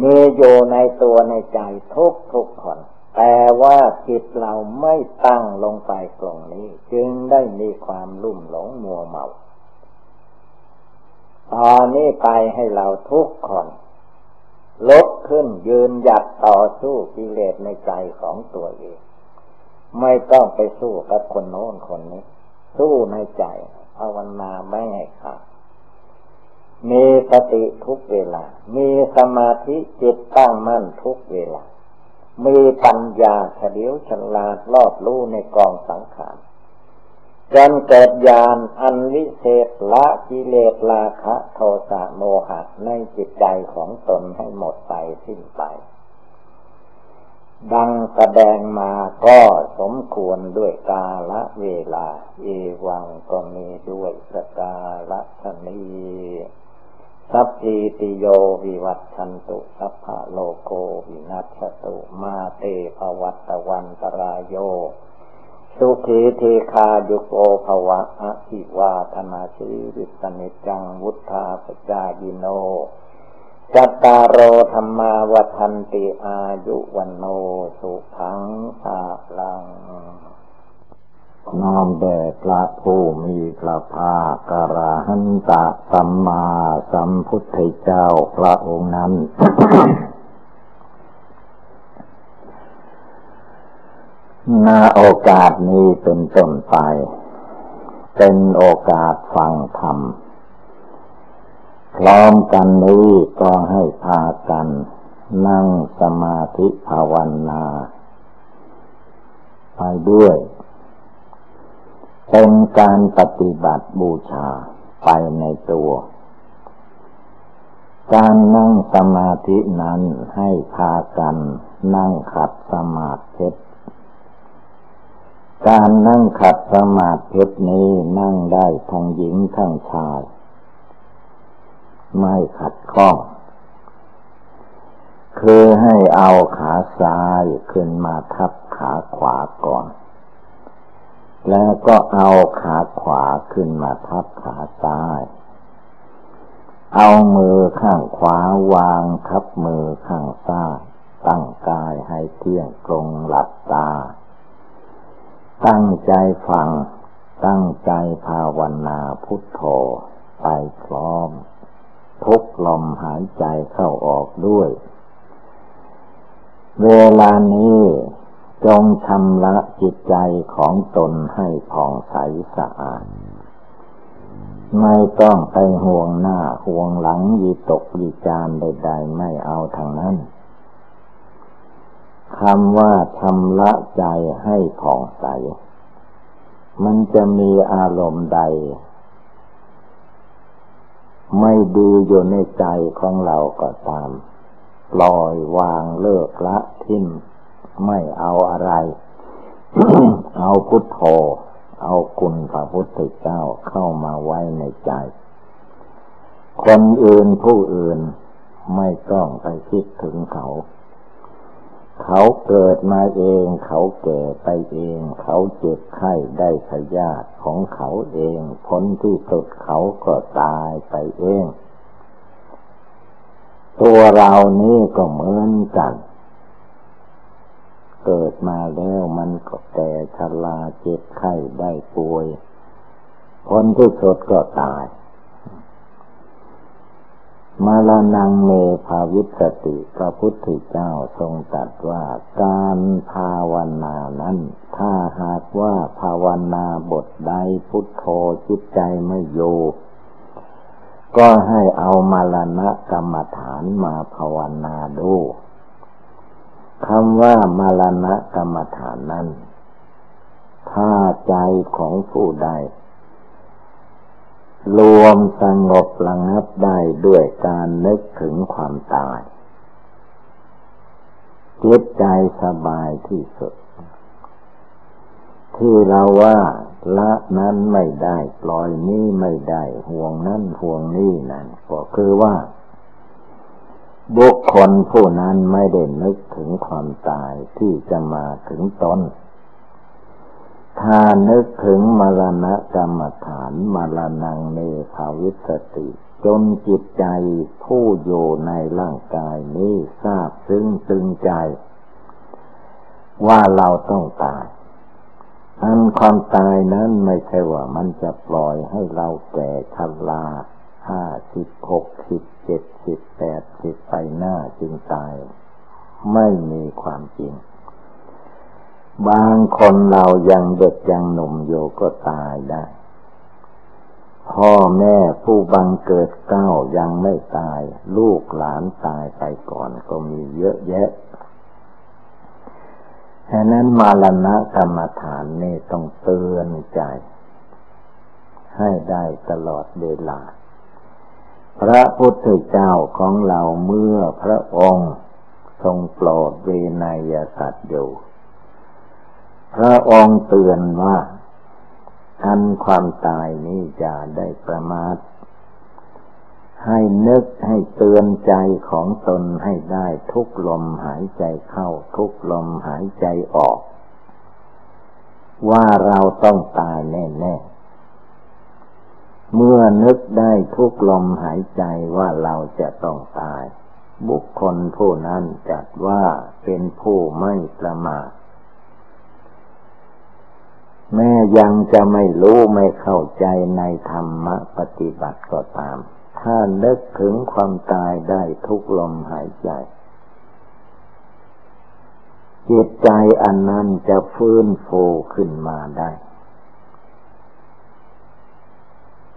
มีอยู่ในตัวในใจทุกทุกคน แต่ว่าจิตเราไม่ตั้งลงไปตรงนี้ จึงได้มีความลุ่มหลงมัวเมาตอนนี้ไปให้เราทุกคนลุกขึ้นยืนหยัดต่อสู้กิเลสในใจของตัวเอง ไม่ต้องไปสู้กับคนโน้นคนนี้ สู้ในใจภาวนาไม่ให้ขาดมีสติทุกเวลา มีสมาธิจิตตั้งมั่นทุกเวลา มีปัญญาเฉลียวฉลาดรอบรู้ในกองสังขารจนเกิดญาณอันวิเศษละกิเลสราคะ โทสะโมหะในจิตใจของตนให้หมดไปสิ้นไป ดังแสดงมาก็สมควรด้วยกาละเวลา เอวังก็มีด้วยสกาละชนีสัพพิติโยวิวัตชันตุสัพพะโลโกวินัสตุมาเตภวัตวันตรายโย สุขีเทคายุโกภวะอภิวาธนาชีวิตนิจังวุธาปจายิโน จัตตารโอธรรมาวทันติอายุวันโนสุขังภาลังน้อมแด่พระผู้มีพระภาคกระหันตะสัมมาสัมพุทธเจ้าพระองค์นั้นนาโอกาสนี้เป็นต้นไป เป็นโอกาสฟังธรรม พร้อมกันนี้ก็ให้พากัน นั่งสมาธิภาวนา ไปด้วย เป็นการปฏิบัติบูชาไปในตัว การนั่งสมาธินั้นให้พากัน นั่งขัดสมาธิการนั่งขัดสมาธินี้นั่งได้ทั้งหญิงทั้งชาย ไม่ขัดข้อง คือให้เอาขาซ้ายขึ้นมาทับขาขวาก่อน แล้วก็เอาขาขวาขึ้นมาทับขาซ้าย เอามือข้างขวาวางทับมือข้างซ้าย ตั้งกายให้เที่ยงตรงหลับตา ตั้งใจฟัง ตั้งใจภาวนาพุทโธไปพร้อม ทุกลมหายใจเข้าออกด้วย เวลานี้จงชำระจิตใจของตนให้ผ่องใสสะอาด ไม่ต้องไปห่วงหน้าห่วงหลังยีตกยีจานใดๆไม่เอาทางนั้นคำว่าชำระใจให้ผ่องใส มันจะมีอารมณ์ใด ไม่ดีอยู่ในใจของเราก็ตาม ปล่อยวางเลิกละทิ้มไม่เอาอะไร เอาพุทโธ เอาคุณพระพุทธเจ้าเข้ามาไว้ในใจ คนอื่นผู้อื่นไม่ต้องไปคิดถึงเขา เขาเกิดมาเอง เขาแก่ไปเอง เขาเจ็บไข้ได้พยาธิของเขาเองผลที่สุดเขาก็ตายไปเอง ตัวเรานี่ก็เหมือนกัน เกิดมาแล้วมันก็แก่ชราเจ็บไข้ได้ป่วยผลที่สุดก็ตาย มาลานังเมภาวิสติพระพุทธเจ้าทรงตรัสว่าการภาวนานั้น ถ้าหากว่าภาวนาบทใดพุทโธจิตใจไม่อยู่ก็ให้เอามาลณะกรรมฐานมาภาวนาดูคำว่ามาลณะกรรมฐานนั้น ถ้าใจของผู้ใด รวมสงบระงับได้ด้วยการนึกถึงความตายจิตใจสบายที่สุด ที่เราว่าละนั้นไม่ได้ปล่อยนี้ไม่ได้ห่วงนั้นห่วงนี้นั่นก็คือว่า บุคคลผู้นั้นไม่ได้นึกถึงความตายที่จะมาถึงตน ถ้านึกถึงมรณะกรรมฐานมรณงเนภาวิสติ จนจิตใจผู้อยู่ในร่างกายนี้ทราบซึ้งตึงใจ ว่าเราต้องตายอันความตายนั้นไม่ใช่ว่ามันจะปล่อยให้เราแก่ชราห้าสิบหกสิบเจ็ดสิบแปดสิบไปหน้าจึงตาย ไม่มีความจริง บางคนเรายังเด็กยังหนุ่มอยู่ก็ตายได้พ่อแม่ผู้บังเกิดเก้ายังไม่ตาย ลูกหลานตายไปก่อนก็มีเยอะแยะฉะนั้นมาลณะกรรมฐานนี่ต้องเตือนใจ ให้ได้ตลอดเวลา พระพุทธเจ้าของเราเมื่อพระองค์ทรงโปรดเวนยสัตว์อยู่ พระองค์เตือนว่าอันความตายนี้จะได้ประมาทให้นึกให้เตือนใจของตนให้ได้ทุกลมหายใจเข้าทุกลมหายใจออก ว่าเราต้องตายแน่ๆเมื่อนึกได้ทุกลมหายใจว่าเราจะต้องตาย บุคคลผู้นั้นจัดว่าเป็นผู้ไม่ประมาท แม้ยังจะไม่รู้ไม่เข้าใจในธรรมะปฏิบัติก็ตาม ถ้านึกถึงความตายได้ทุกลมหายใจ จิตใจอันนั้นจะฟื้นฟูขึ้นมาได้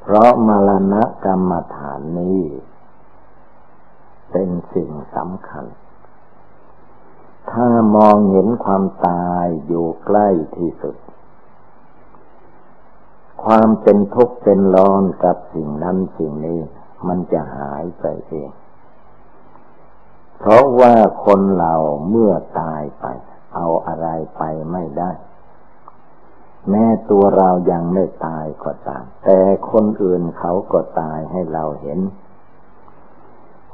เพราะมรณะกรรมฐานนี้ เป็นสิ่งสำคัญถ้ามองเห็นความตายอยู่ใกล้ที่สุด ความเป็นทุกข์เป็นร้อนกับสิ่งนั้นสิ่งนี้ มันจะหายไปเอง เพราะว่าคนเราเมื่อตายไป เอาอะไรไปไม่ได้ แม้ตัวเรายังไม่ตายก็ตาม แต่คนอื่นเขาก็ตายให้เราเห็น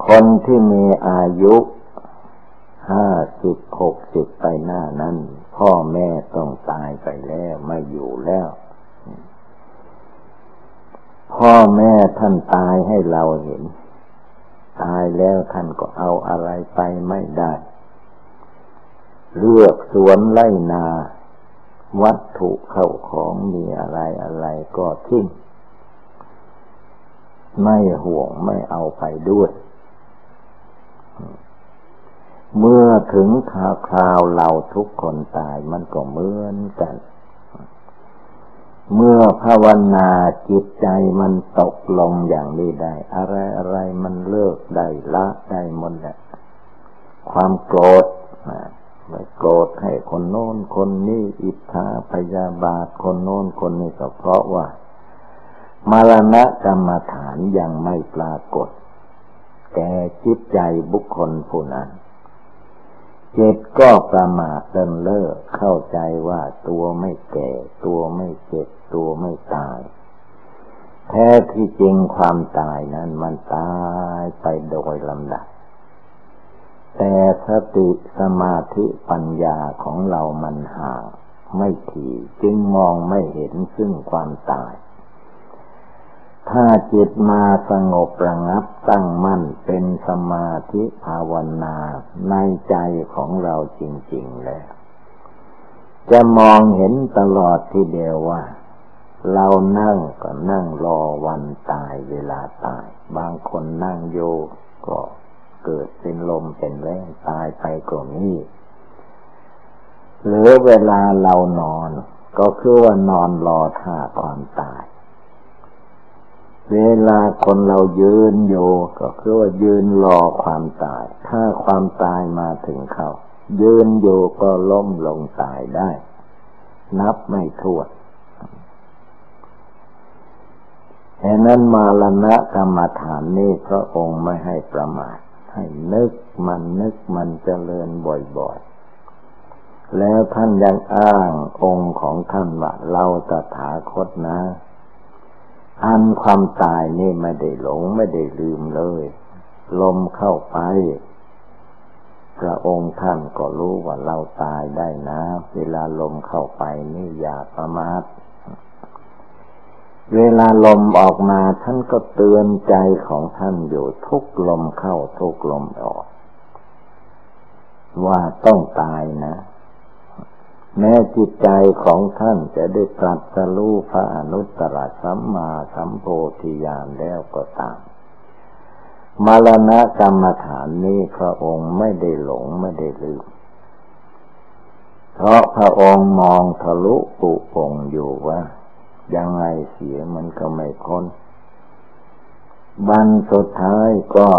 คนที่มีอายุห้าสิบหกสิบไปหน้านั้น พ่อแม่ต้องตายไปแล้วไม่อยู่แล้ว พ่อแม่ท่านตายให้เราเห็น ตายแล้วท่านก็เอาอะไรไปไม่ได้ เลือกสวนไล่นา วัตถุเข้าของมีอะไรอะไรก็ทิ้งไม่ห่วงไม่เอาไปด้วย เมื่อถึงคราวคราวเราทุกคนตายมันก็เหมือนกัน เมื่อภาวนาจิตใจมันตกลงอย่างนี้ได้ อะไรอะไรมันเลิกได้ละได้หมดแหละความโกรธไม่โกรธให้คนโน้นคนนี้อิทธาพยาบาทคนโน้นคนนี้ก็เพราะว่า มรณะกรรมฐานยังไม่ปรากฏ แก่จิตใจบุคคลผู้นั้น จิตก็ประมาทเลินเล่อเข้าใจว่าตัวไม่แก่ ตัวไม่เจ็บ ตัวไม่ตาย แท้ที่จริงความตายนั้นมันตายไปโดยลำดับ แต่สติสมาธิปัญญาของเรามันห่างไม่ถี่จึงมองไม่เห็นซึ่งความตาย ถ้าจิตมาสงบระงับตั้งมั่นเป็นสมาธิภาวนาในใจของเราจริง ๆ แล้ว จะมองเห็นตลอดทีเดียวว่า เรานั่งก็นั่งรอวันตายเวลาตาย บางคนนั่งโยก็เกิดเป็นลมเป็นแรงตายไปก็มีหรือเวลาเรานอน ก็คือว่านอนรอท่าความตาย เวลาคนเรายืนอยู่ก็คือว่ายืนรอความตาย ถ้าความตายมาถึงเขา ยืนอยู่ก็ล้มลงตายได้ นับไม่ถ้วนแห่นั้นมาลณะกรรมฐานนี้พระองค์ไม่ให้ประมาท ให้นึกมันนึกมันเจริญบ่อยๆ แล้วท่านยังอ้างองค์ของท่านว่าเราตถาคตนะ อันความตายนี่ไม่ได้หลงไม่ได้ลืมเลย ลมเข้าไปพระองค์ท่านก็รู้ว่าเราตายได้นะ เวลาลมเข้าไปนี่อย่าประมาทเวลาลมออกมาท่านก็เตือนใจของท่านอยู่ทุกลมเข้าทุกลมออก ว่าต้องตายนะ แม้จิตใจของท่านจะได้ตรัสรู้พระอนุตตรสัมมาสัมโพธิญาณแล้วก็ตามมรณะกรรมฐานนี้พระองค์ไม่ได้หลงไม่ได้ลืม เพราะพระองค์มองทะลุปุปงอยู่ว่า ยังไงเสียมันก็ไม่พ้นวันสุดท้ายก็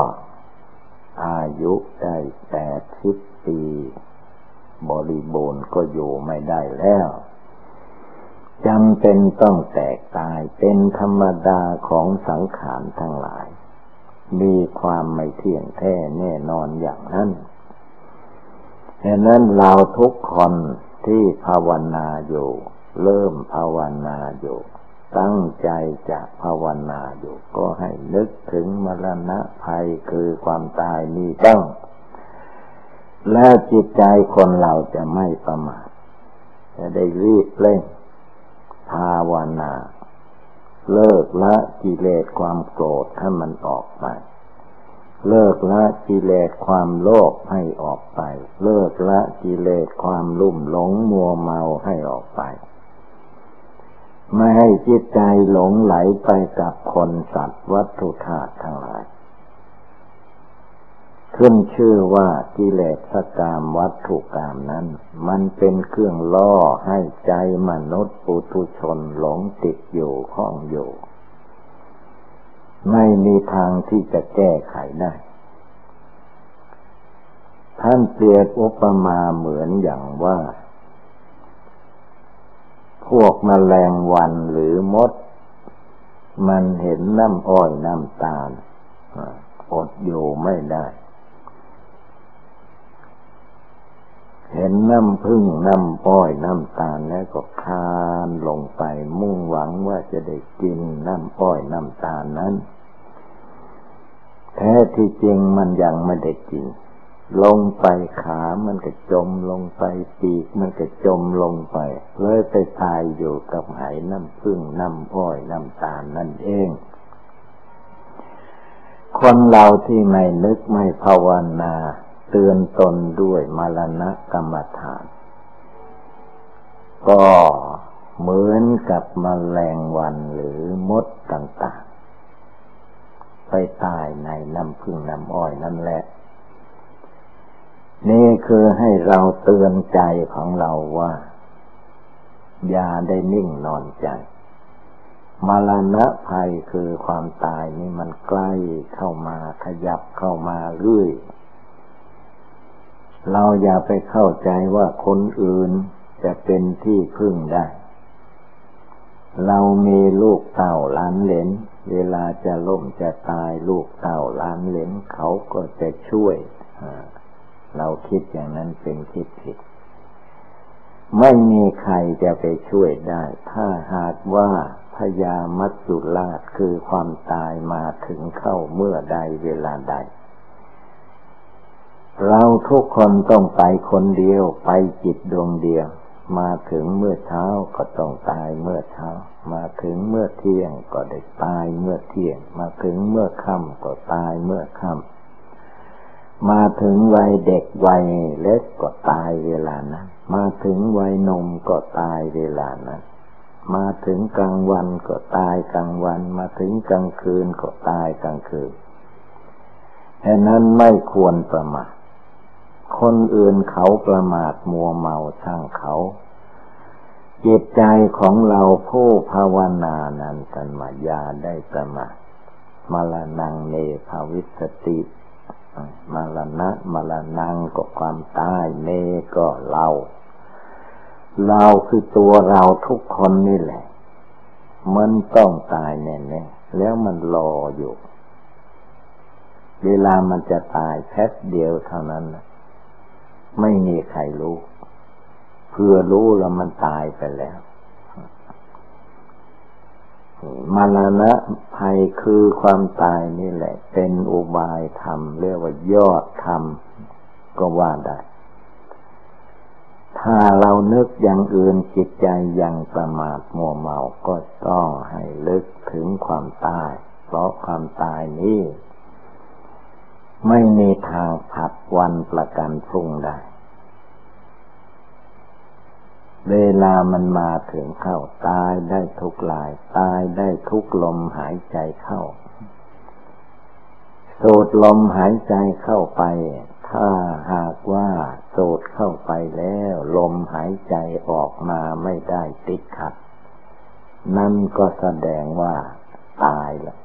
อายุได้แปดสิบปี บริบูรณ์ก็อยู่ไม่ได้แล้วจำเป็นต้องแตกตายเป็นธรรมดาของสังขารทั้งหลาย มีความไม่เที่ยงแท้แน่นอนอย่างนั้นดังนั้นเราทุกคนที่ภาวนาอยู่ เริ่มภาวนาอยู่ ตั้งใจจะภาวนาอยู่ ก็ให้นึกถึงมรณะภัยคือความตายนี้ต้อง แล้วจิตใจคนเราจะไม่ประมาทจะได้รีบเร่งภาวนา เลิกละกิเลสความโกรธให้มันออกไป เลิกละกิเลสความโลภให้ออกไป เลิกละกิเลสความลุ่มหลงมัวเมาให้ออกไป ไม่ให้จิตใจหลงไหลไปกับคนสัตว์วัตถุธาตุทั้งหลาย ขึ้นชื่อว่ากิเลสกามวัตถุกรรมนั้น มันเป็นเครื่องล่อให้ใจมนุษย์ปุถุชนหลงติดอยู่ข้องอยู่ ไม่มีทางที่จะแก้ไขได้ ท่านเปรียบอุปมาเหมือนอย่างว่า พวกมแมลงวันหรือมด มันเห็นน้ำอ้อยน้ำตาลอดอยู่ไม่ได้ เห็นน้ำพึ่งน้ำป้อยน้ำตาลแล้วก็คานลงไปมุ่งหวังว่าจะได้กินน้ำป้อยน้ำตาลนั้น แท้ที่จริงมันยังไม่ได้กิน ลงไปขามันก็จมลงไปปีกมันก็จมลงไปเลยไปตายอยู่กับไหน้ำพึ่งน้ำอ้อยน้ำตาลนั่นเองคนเราที่ไม่นึกไม่ภาวนา เตือนตนด้วยมรณะกรรมฐาน ก็เหมือนกับมแมลงวันหรือมดต่างๆ ไปตายในน้ำพึ่งน้ำอ้อยนั่นแหละ นี่คือให้เราเตือนใจของเราว่า อย่าได้นิ่งนอนใจมรณะภัยคือความตายนี่มันใกล้เข้ามาขยับเข้ามาเรื่อย เราอย่าไปเข้าใจว่าคนอื่นจะเป็นที่พึ่งได้ เรามีลูกเต่าล้านเหลนเวลาจะล่มจะตายลูกเต่าล้านเหลนเขาก็จะช่วย เราคิดอย่างนั้นเป็นคิดผิด ไม่มีใครจะไปช่วยได้ ถ้าหากว่าพยามัจจุราชคือความตายมาถึงเข้าเมื่อใดเวลาใด เราทุกคนต้องไปคนเดียวไปจิตดวงเดียว มาถึงเมื่อเช้าก็ต้องตายเมื่อเช้า มาถึงเมื่อเที่ยงก็ได้ตายเมื่อเที่ยง มาถึงเมื่อค่ำก็ตายเมื่อค่ำมาถึงวัยเด็กวัยเล็กก็ตายเวลานั้นมาถึงวัยนมก็ตายเวลานั้นมาถึงกลางวันก็ตายกลางวัน มาถึงกลางคืนก็ตายกลางคืนฉะนั้นไม่ควรประมาท คนอื่นเขาประมาทมัวเมาช่างเขา จิตใจของเราผู้ภาวนานั้นสันมายาได้ประมาทมรณงเนภาวิสติมรณะมรณงก็ความตายเนก็เรา เราคือตัวเราทุกคนนี่แหละ มันต้องตายแน่ๆแล้วมันรออยู่ เวลามันจะตายแค่เดียวเท่านั้นนะ ไม่มีใครรู้ เพื่อรู้แล้วมันตายไปแล้วมรณะภัยคือความตายนี่แหละ เป็นอุบายธรรม เรียกว่ายอดธรรม ก็ว่าได้ ถ้าเรานึกอย่างอื่นจิตใจยังประมาทมัวเมาก็ต้องให้ลึกถึงความตาย เพราะความตายนี้ ไม่มีทางผัดวันประกันพรุ่งได้ เวลามันมาถึงเข้าตายได้ทุกลาย ตายได้ทุกลมหายใจเข้า สูดลมหายใจเข้าไป ถ้าหากว่าสูดเข้าไปแล้ว ลมหายใจออกมาไม่ได้ติดขัด นั่นก็แสดงว่า ตายแล้ว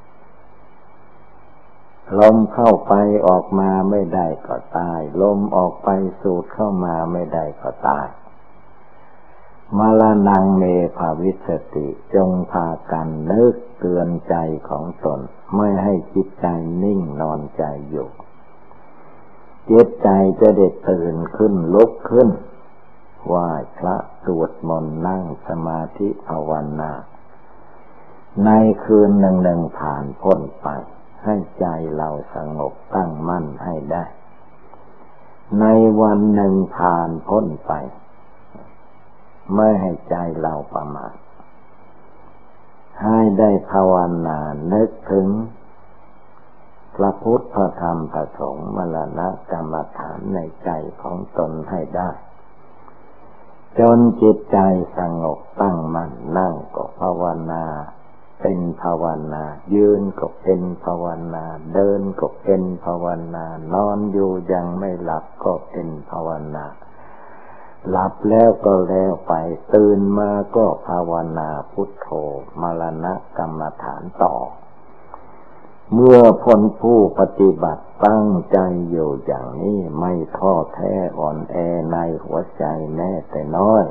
ลมเข้าไปออกมาไม่ได้ก็ตาย ลมออกไปสูดเข้ามาไม่ได้ก็ตาย มาลานังเมภาวิสติจงพากันนึกเตือนใจของตน ไม่ให้จิตใจนิ่งนอนใจอยู่ จิตใจจะเด็ดตื่นขึ้นลุกขึ้นไหว้พระสวดมนต์นั่งสมาธิภาวนาในคืนหนึ่งหนึ่งผ่านพ้นไป ให้ใจเราสงบตั้งมั่นให้ได้ ในวันหนึ่งผ่านพ้นไป ไม่ให้ใจเราประมาทให้ได้ภาวนานึกถึง พระพุทธพระธรรมพระสงฆ์มรณะกรรมฐานในใจของตนให้ได้ จนจิตใจสงบตั้งมั่นนั่งก็ภาวนาเป็นภาวนา ยืนก็เป็นภาวนา เดินก็เป็นภาวนา นอนอยู่ยังไม่หลับก็เป็นภาวนา หลับแล้วก็แล้วไป ตื่นมาก็ภาวนาพุทโธมรณะกรรมฐานต่อ เมื่อพ้นผู้ปฏิบัติตั้งใจอยู่อย่างนี้ไม่ท้อแท้อ่อนแอในหัวใจแม้แต่น้อย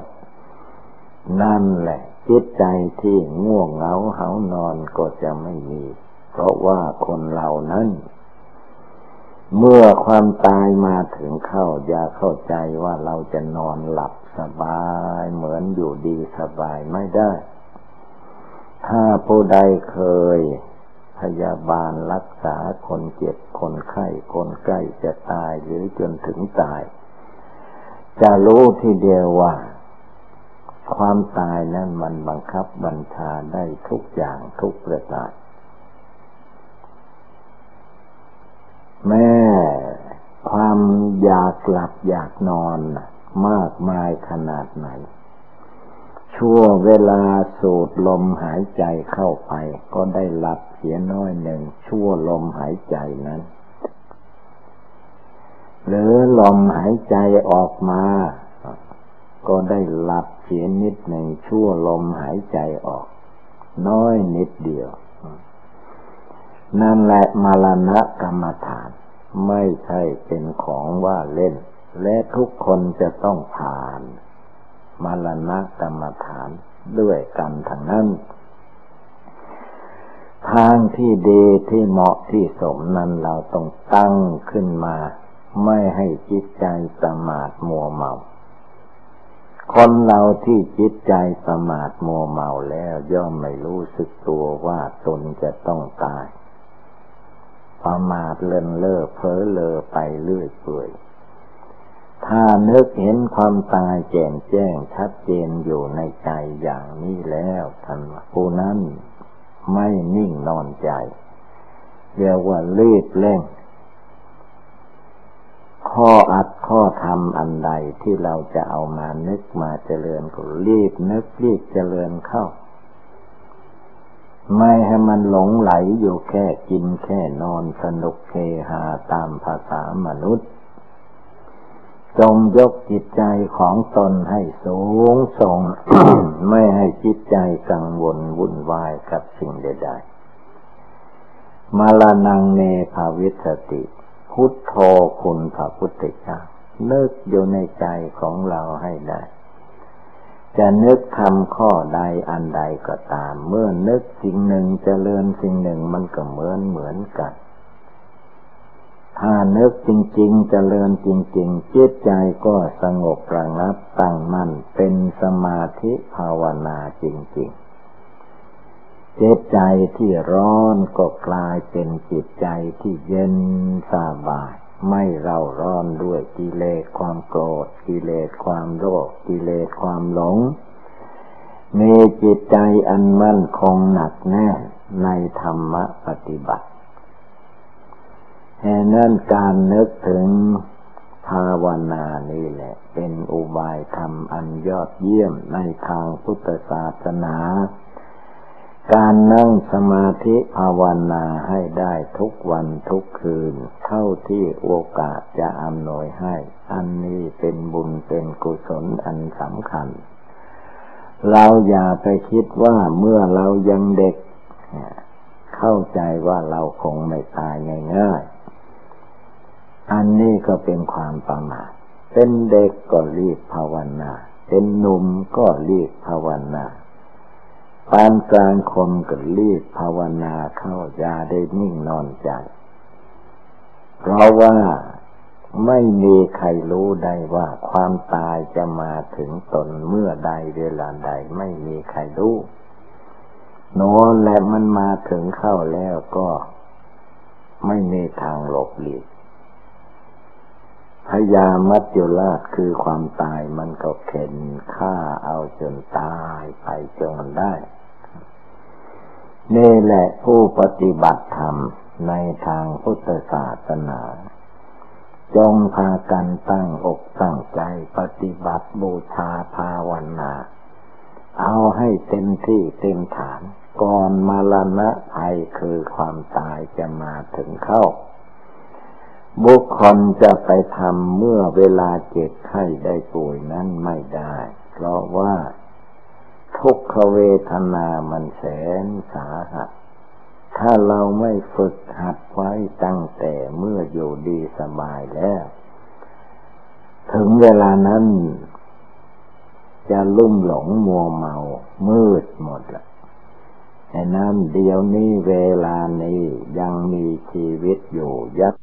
นั่นแหละจิตใจที่ง่วงเหงาเหานอนก็จะไม่มี เพราะว่าคนเหล่านั้น เมื่อความตายมาถึงเข้าอย่าเข้าใจว่าเราจะนอนหลับสบายเหมือนอยู่ดีสบายไม่ได้ ถ้าผู้ใดเคยพยาบาลรักษาคนเจ็บคนไข้คนใกล้จะตายหรือจนถึงตาย จะรู้ทีเดียวว่า ความตายนั้นมันบังคับบัญชาได้ทุกอย่างทุกประการ แม่ความอยากหลับอยากนอนมากมายขนาดไหน ชั่วเวลาสูดลมหายใจเข้าไป ก็ได้หลับเสียน้อยหนึ่ง ชั่วลมหายใจนั้น หรือลมหายใจออกมา ก็ได้หลับเสียนิดหนึ่งชั่วลมหายใจออก น้อยนิดเดียว นั่นแหละมรณะกรรมฐาน ไม่ใช่เป็นของว่าเล่น และทุกคนจะต้องผ่านมรณะกรรมฐานด้วยกันทั้งนั้น ทางที่ดีที่เหมาะที่สมนั้นเราต้องตั้งขึ้นมา ไม่ให้จิตใจประมาทมัวเมา คนเราที่จิตใจประมาทมัวเมาแล้วย่อมไม่รู้สึกตัวว่าตนจะต้องตาย ประมาทเลินเล่อเพ้อเลอไปเรื่อยเปื่อยถ้านึกเห็นความตายแจ่มแจ้งชัดเจนอยู่ในใจอย่างนี้แล้วท่านผู้นั้นไม่นิ่งนอนใจ เรียกว่ารีบเร่ง ข้ออัดข้อทำอันใดที่เราจะเอามานึกมาเจริญก็รีบนึกรีบเจริญเข้า ไม่ให้มันหลงไหลอยู่แค่กินแค่นอนสนุกเฮฮาตามภาษามนุษย์ จงยกจิตใจของตนให้สูงส่ง ไม่ให้จิตใจกังวลวุ่นวายกับสิ่งใดๆมาลานังเนภาวิสติ พุทโธคุณพระพุทธเจ้าเลิกอยู่ในใจของเราให้ได้ จะนึกทำข้อใดอันใดก็ตาม เมื่อนึกสิ่งหนึ่งจเจริญสิ่งหนึ่งมันก็เหมือนเหมือนกัน ถ้านึกจริงๆจเจริญจริงๆจิตใจก็สงบระงับตั้งมั่นเป็นสมาธิภาวนาจริงๆจิตใจที่ร้อนก็กลายเป็นจิตใจที่เย็นสบาย ไม่เราร้อนด้วยกิเลสความโกรธกิเลสความโลภกิเลสความหลง มีจิตใจอันมั่นคงหนักแน่ในธรรมปฏิบัติแห่นั้นการนึกถึงภาวนานี่แหละ เป็นอุบายธรรมอันยอดเยี่ยมในทางพุทธศาสนา การนั่งสมาธิภาวนาให้ได้ทุกวันทุกคืน เท่าที่โอกาสจะอำนวยให้ อันนี้เป็นบุญเป็นกุศลอันสำคัญ เราอย่าไปคิดว่าเมื่อเรายังเด็ก เข้าใจว่าเราคงไม่ตายง่ายๆ อันนี้ก็เป็นความประมาทเป็นเด็กก็รีบภาวนา เป็นหนุ่มก็รีบภาวนา ปานกลางคนก็รีบภาวนาเข้าอย่าได้นิ่งนอนใจ เพราะว่าไม่มีใครรู้ได้ว่าความตายจะมาถึงตนเมื่อใดเวลาใดไม่มีใครรู้โน้นและมันมาถึงเข้าแล้วก็ไม่มีทางหลบหลีก พยามัจจุราชคือความตายมันก็เข็นฆ่าเอาจนตายไปจนได้ นี่แหละผู้ปฏิบัติธรรมในทางพุทธศาสนา จงพากันตั้งอกตั้งใจปฏิบัติบูชาภาวนา เอาให้เต็มที่เต็มฐาน ก่อนมรณะภัยคือความตายจะมาถึงเข้า บุคคลจะไปทำเมื่อเวลาเจ็บไข้ได้ป่วยนั้นไม่ได้ เพราะว่าทุกขเวทนามันแสนสาหัส ถ้าเราไม่ฝึกหัดไว้ตั้งแต่เมื่ออยู่ดีสบายแล้ว ถึงเวลานั้น จะลุ่มหลงมัวเมา มืดหมดละแค่นั้นเดียวนี้เวลานี้ยังมีชีวิตอยู่ยัด